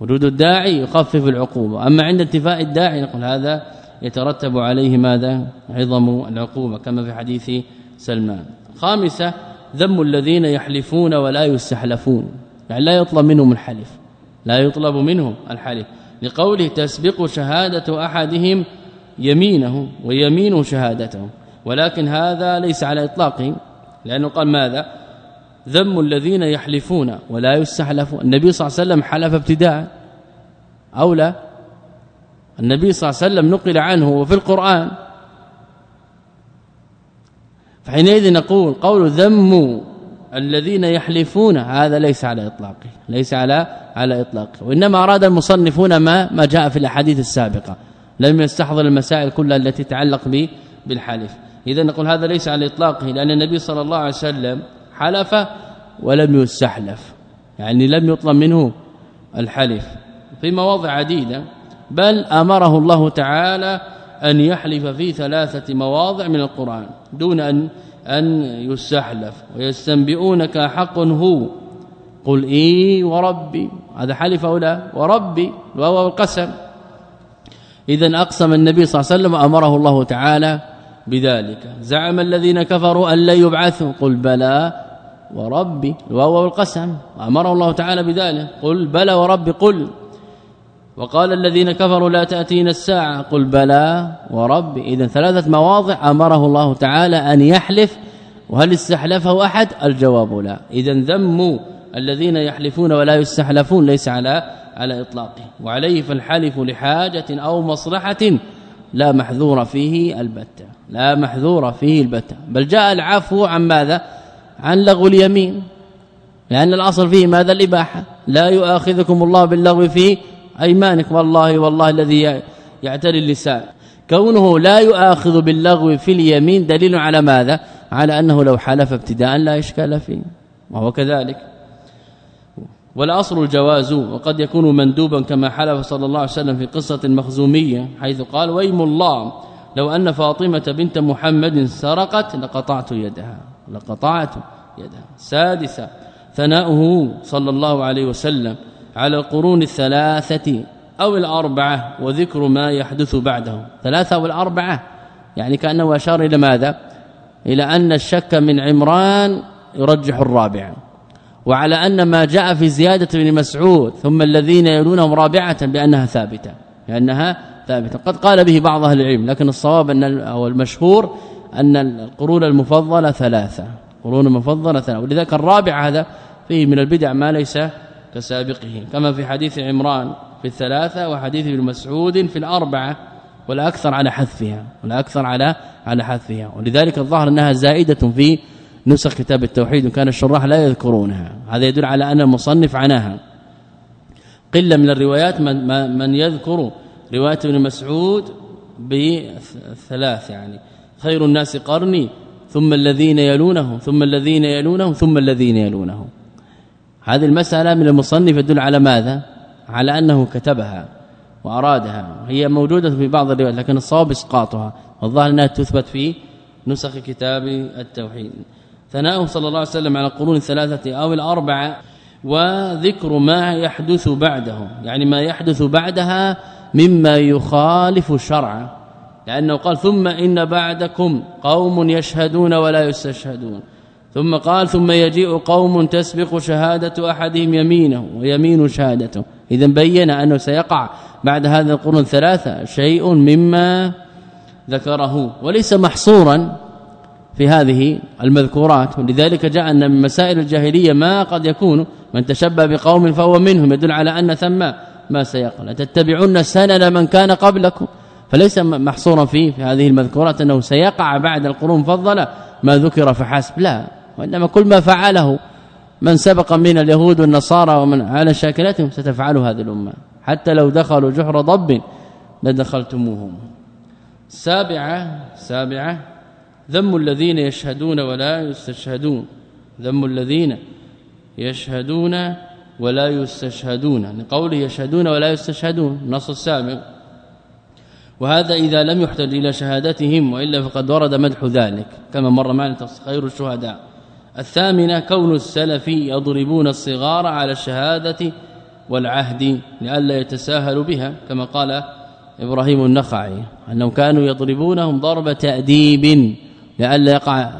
وجود الداعي يخفف العقوبة. أما عند انتفاء الداعي نقول هذا يترتب عليه ماذا؟ عظم العقوبة كما في حديث سلمان. خامسة ذم الذين يحلفون ولا يستحلفون. يعني لا يطلب منهم الحلف لا يطلب منهم الحلف. لقوله تسبق شهادة أحدهم يمينه ويمين شهادته. ولكن هذا ليس على اطلاقه لأنه قال ماذا؟ ذم الذين يحلفون ولا يستحلفون. النبي صلى الله عليه وسلم حلف ابتداء. أو لا. النبي صلى الله عليه وسلم نقل عنه وفي القرآن. فحينئذ نقول قول ذم الذين يحلفون هذا ليس على إطلاقه. ليس على على إطلاقه. وإنما أراد المصنفون ما ما جاء في الأحاديث السابقة. لم يستحضر المسائل كلها التي تتعلق بالحلف. إذا نقول هذا ليس على إطلاقه لأن النبي صلى الله عليه وسلم حلف ولم يستحلف يعني لم يطلب منه الحلف في مواضع عديدة بل أمره الله تعالى أن يحلف في ثلاثة مواضع من القرآن دون أن أن يستحلف ويستنبئونك حق هو قل إي وربي هذا حلف أو لا؟ وربي وهو القسم. اذا أقسم النبي صلى الله عليه وسلم أمره الله تعالى بذلك. زعم الذين كفروا أن لا يبعثوا قل بلى وربي وهو القسم. امره الله تعالى بذلك. قل بلى وربي قل. وقال الذين كفروا لا تاتينا الساعة. قل بلى وربي. اذا ثلاثة مواضع أمره الله تعالى أن يحلف. وهل استحلفه أحد؟ الجواب لا. اذا ذم الذين يحلفون ولا يستحلفون ليس على على إطلاقه. وعليه فالحلف لحاجة أو مصلحة لا محذور فيه البتة. لا محذور فيه البتة. بل جاء العفو عن ماذا؟ عن لغو اليمين. لأن الأصل فيه ماذا؟ الإباحة. لا يؤاخذكم الله باللغو في أيمانكم. والله والله الذي يعتري اللسان. كونه لا يؤاخذ باللغو في اليمين دليل على ماذا؟ على أنه لو حلف ابتداء لا إشكال فيه. وهو كذلك. والأصل الجواز وقد يكون مندوبا كما حلف صلى الله عليه وسلم في قصة مخزومية حيث قال ويم الله لو أن فاطمة بنت محمد سرقت لقطعت يدها. لقطعت يدها سادسا ثناؤه صلى الله عليه وسلم على القرون الثلاثة أو الأربعة وذكر ما يحدث بعده. ثلاثة أو الأربعة؟ يعني كأنه أشار إلى ماذا؟ إلى أن الشك من عمران يرجح الرابع. وعلى أن ما جاء في زيادة بن مسعود ثم الذين يلونهم رابعة بأنها ثابتة لأنها ثابتة. قد قال به بعض أهل العلم لكن الصواب أن أو المشهور أن القرون المفضلة ثلاثة. قرون المفضلة ثلاثة. ولذلك الرابع هذا فيه من البدع ما ليس كسابقه. كما في حديث عمران في الثلاثة وحديث ابن مسعود في الأربعة والأكثر على حذفها. والأكثر على على حذفها. ولذلك الظاهر أنها زائدة في نسخ كتاب التوحيد وكان الشراح لا يذكرونها. هذا يدل على أن المصنف عناها. قلة من الروايات من, من يذكر رواية ابن مسعود بثلاث يعني. خير الناس قرني ثم الذين يلونهم ثم الذين يلونهم ثم الذين يلونهم. هذه المسألة من المصنف يدل على ماذا؟ على أنه كتبها وأرادها. هي موجودة في بعض الروايات لكن الصواب إسقاطها. والظاهر أنها تثبت في نسخ كتاب التوحيد. ثناؤه صلى الله عليه وسلم على القرون الثلاثة أو الاربعه وذكر ما يحدث بعده. يعني ما يحدث بعدها مما يخالف الشرع لأنه قال ثم إن بعدكم قوم يشهدون ولا يستشهدون. ثم قال ثم يجيء قوم تسبق شهادة أحدهم يمينه ويمين شهادته. اذا بين أنه سيقع بعد هذا القرون الثلاثة شيء مما ذكره. وليس محصورا في هذه المذكورات. ولذلك جاء أن من مسائل الجاهلية ما قد يكون من تشبه بقوم فهو منهم يدل على أن ثم ما سيقل. تتبعون سنن من كان قبلكم؟ فليس محصورا فيه في هذه المذكورات أنه سيقع بعد القرون فضل ما ذكر فحسب. لا وإنما كل ما فعله من سبق من اليهود والنصارى ومن على شاكلتهم ستفعل هذه الأمة. حتى لو دخلوا جحر ضب لدخلتموهم. سابعة سابعة ذم الذين يشهدون ولا يستشهدون. ذم الذين يشهدون ولا يستشهدون. يعني يشهدون ولا يستشهدون نص السابق وهذا إذا لم يحتج إلى شهادتهم وإلا فقد ورد مدح ذلك كما مر معنا خير الشهداء. الثامنة كون السلف يضربون الصغار على الشهادة والعهد لئلا يتساهلوا بها كما قال إبراهيم النخعي أنهم كانوا يضربونهم ضرب تأديب لئلا يقع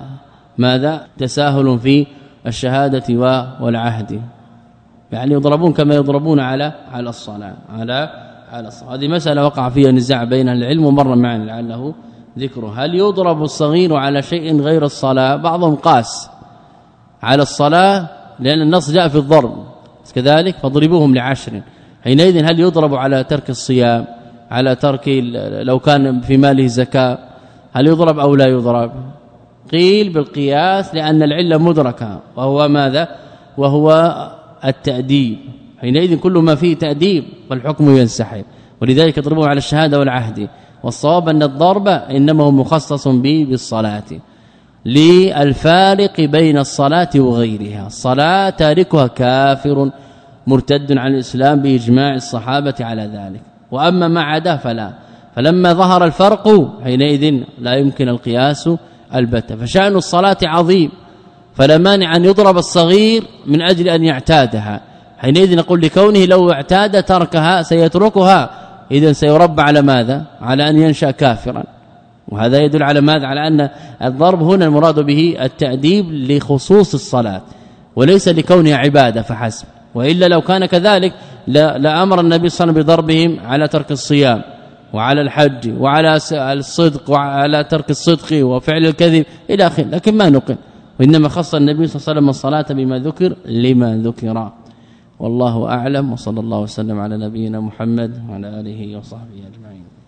ماذا؟ تساهل في الشهادة والعهد. يعني يضربون كما يضربون على على الصلاة على على الصلاه هذه مسألة وقع فيها نزاع بين العلم ومر معنا لعله ذكره. هل يضرب الصغير على شيء غير الصلاة؟ بعضهم قاس على الصلاة لأن النص جاء في الضرب. كذلك فاضربوهم لعشر. حينئذ هل يضرب على ترك الصيام؟ على ترك لو كان في ماله زكاة هل يضرب أو لا يضرب؟ قيل بالقياس لأن العلة مدركة وهو ماذا؟ وهو التأديب. حينئذ كل ما فيه تأديب فالحكم ينسحب. ولذلك يضربون على الشهادة والعهد. والصواب أن الضرب إنما هو مخصص به بالصلاة. للفارق بين الصلاة وغيرها. الصلاة تاركها كافر مرتد عن الإسلام بإجماع الصحابة على ذلك. وأما ما عدا فلا. فلما ظهر الفرق حينئذ لا يمكن القياس البتة. فشأن الصلاة عظيم. فلا مانع أن يضرب الصغير من أجل أن يعتادها. حينئذ نقول لكونه لو اعتاد تركها سيتركها. اذا سيربى على ماذا؟ على أن ينشأ كافرا. وهذا يدل على ماذا؟ على أن الضرب هنا المراد به التأديب لخصوص الصلاة وليس لكونها عبادة فحسب. وإلا لو كان كذلك لامر النبي صلى الله عليه وسلم بضربهم على ترك الصيام وعلى الحج وعلى الصدق وعلى ترك الصدق وفعل الكذب إلى آخره. لكن ما نقل. وإنما خص النبي صلى الله عليه وسلم الصلاة بما ذكر لما ذكر. والله أعلم وصلى الله وسلم على نبينا محمد وعلى آله وصحبه أجمعين.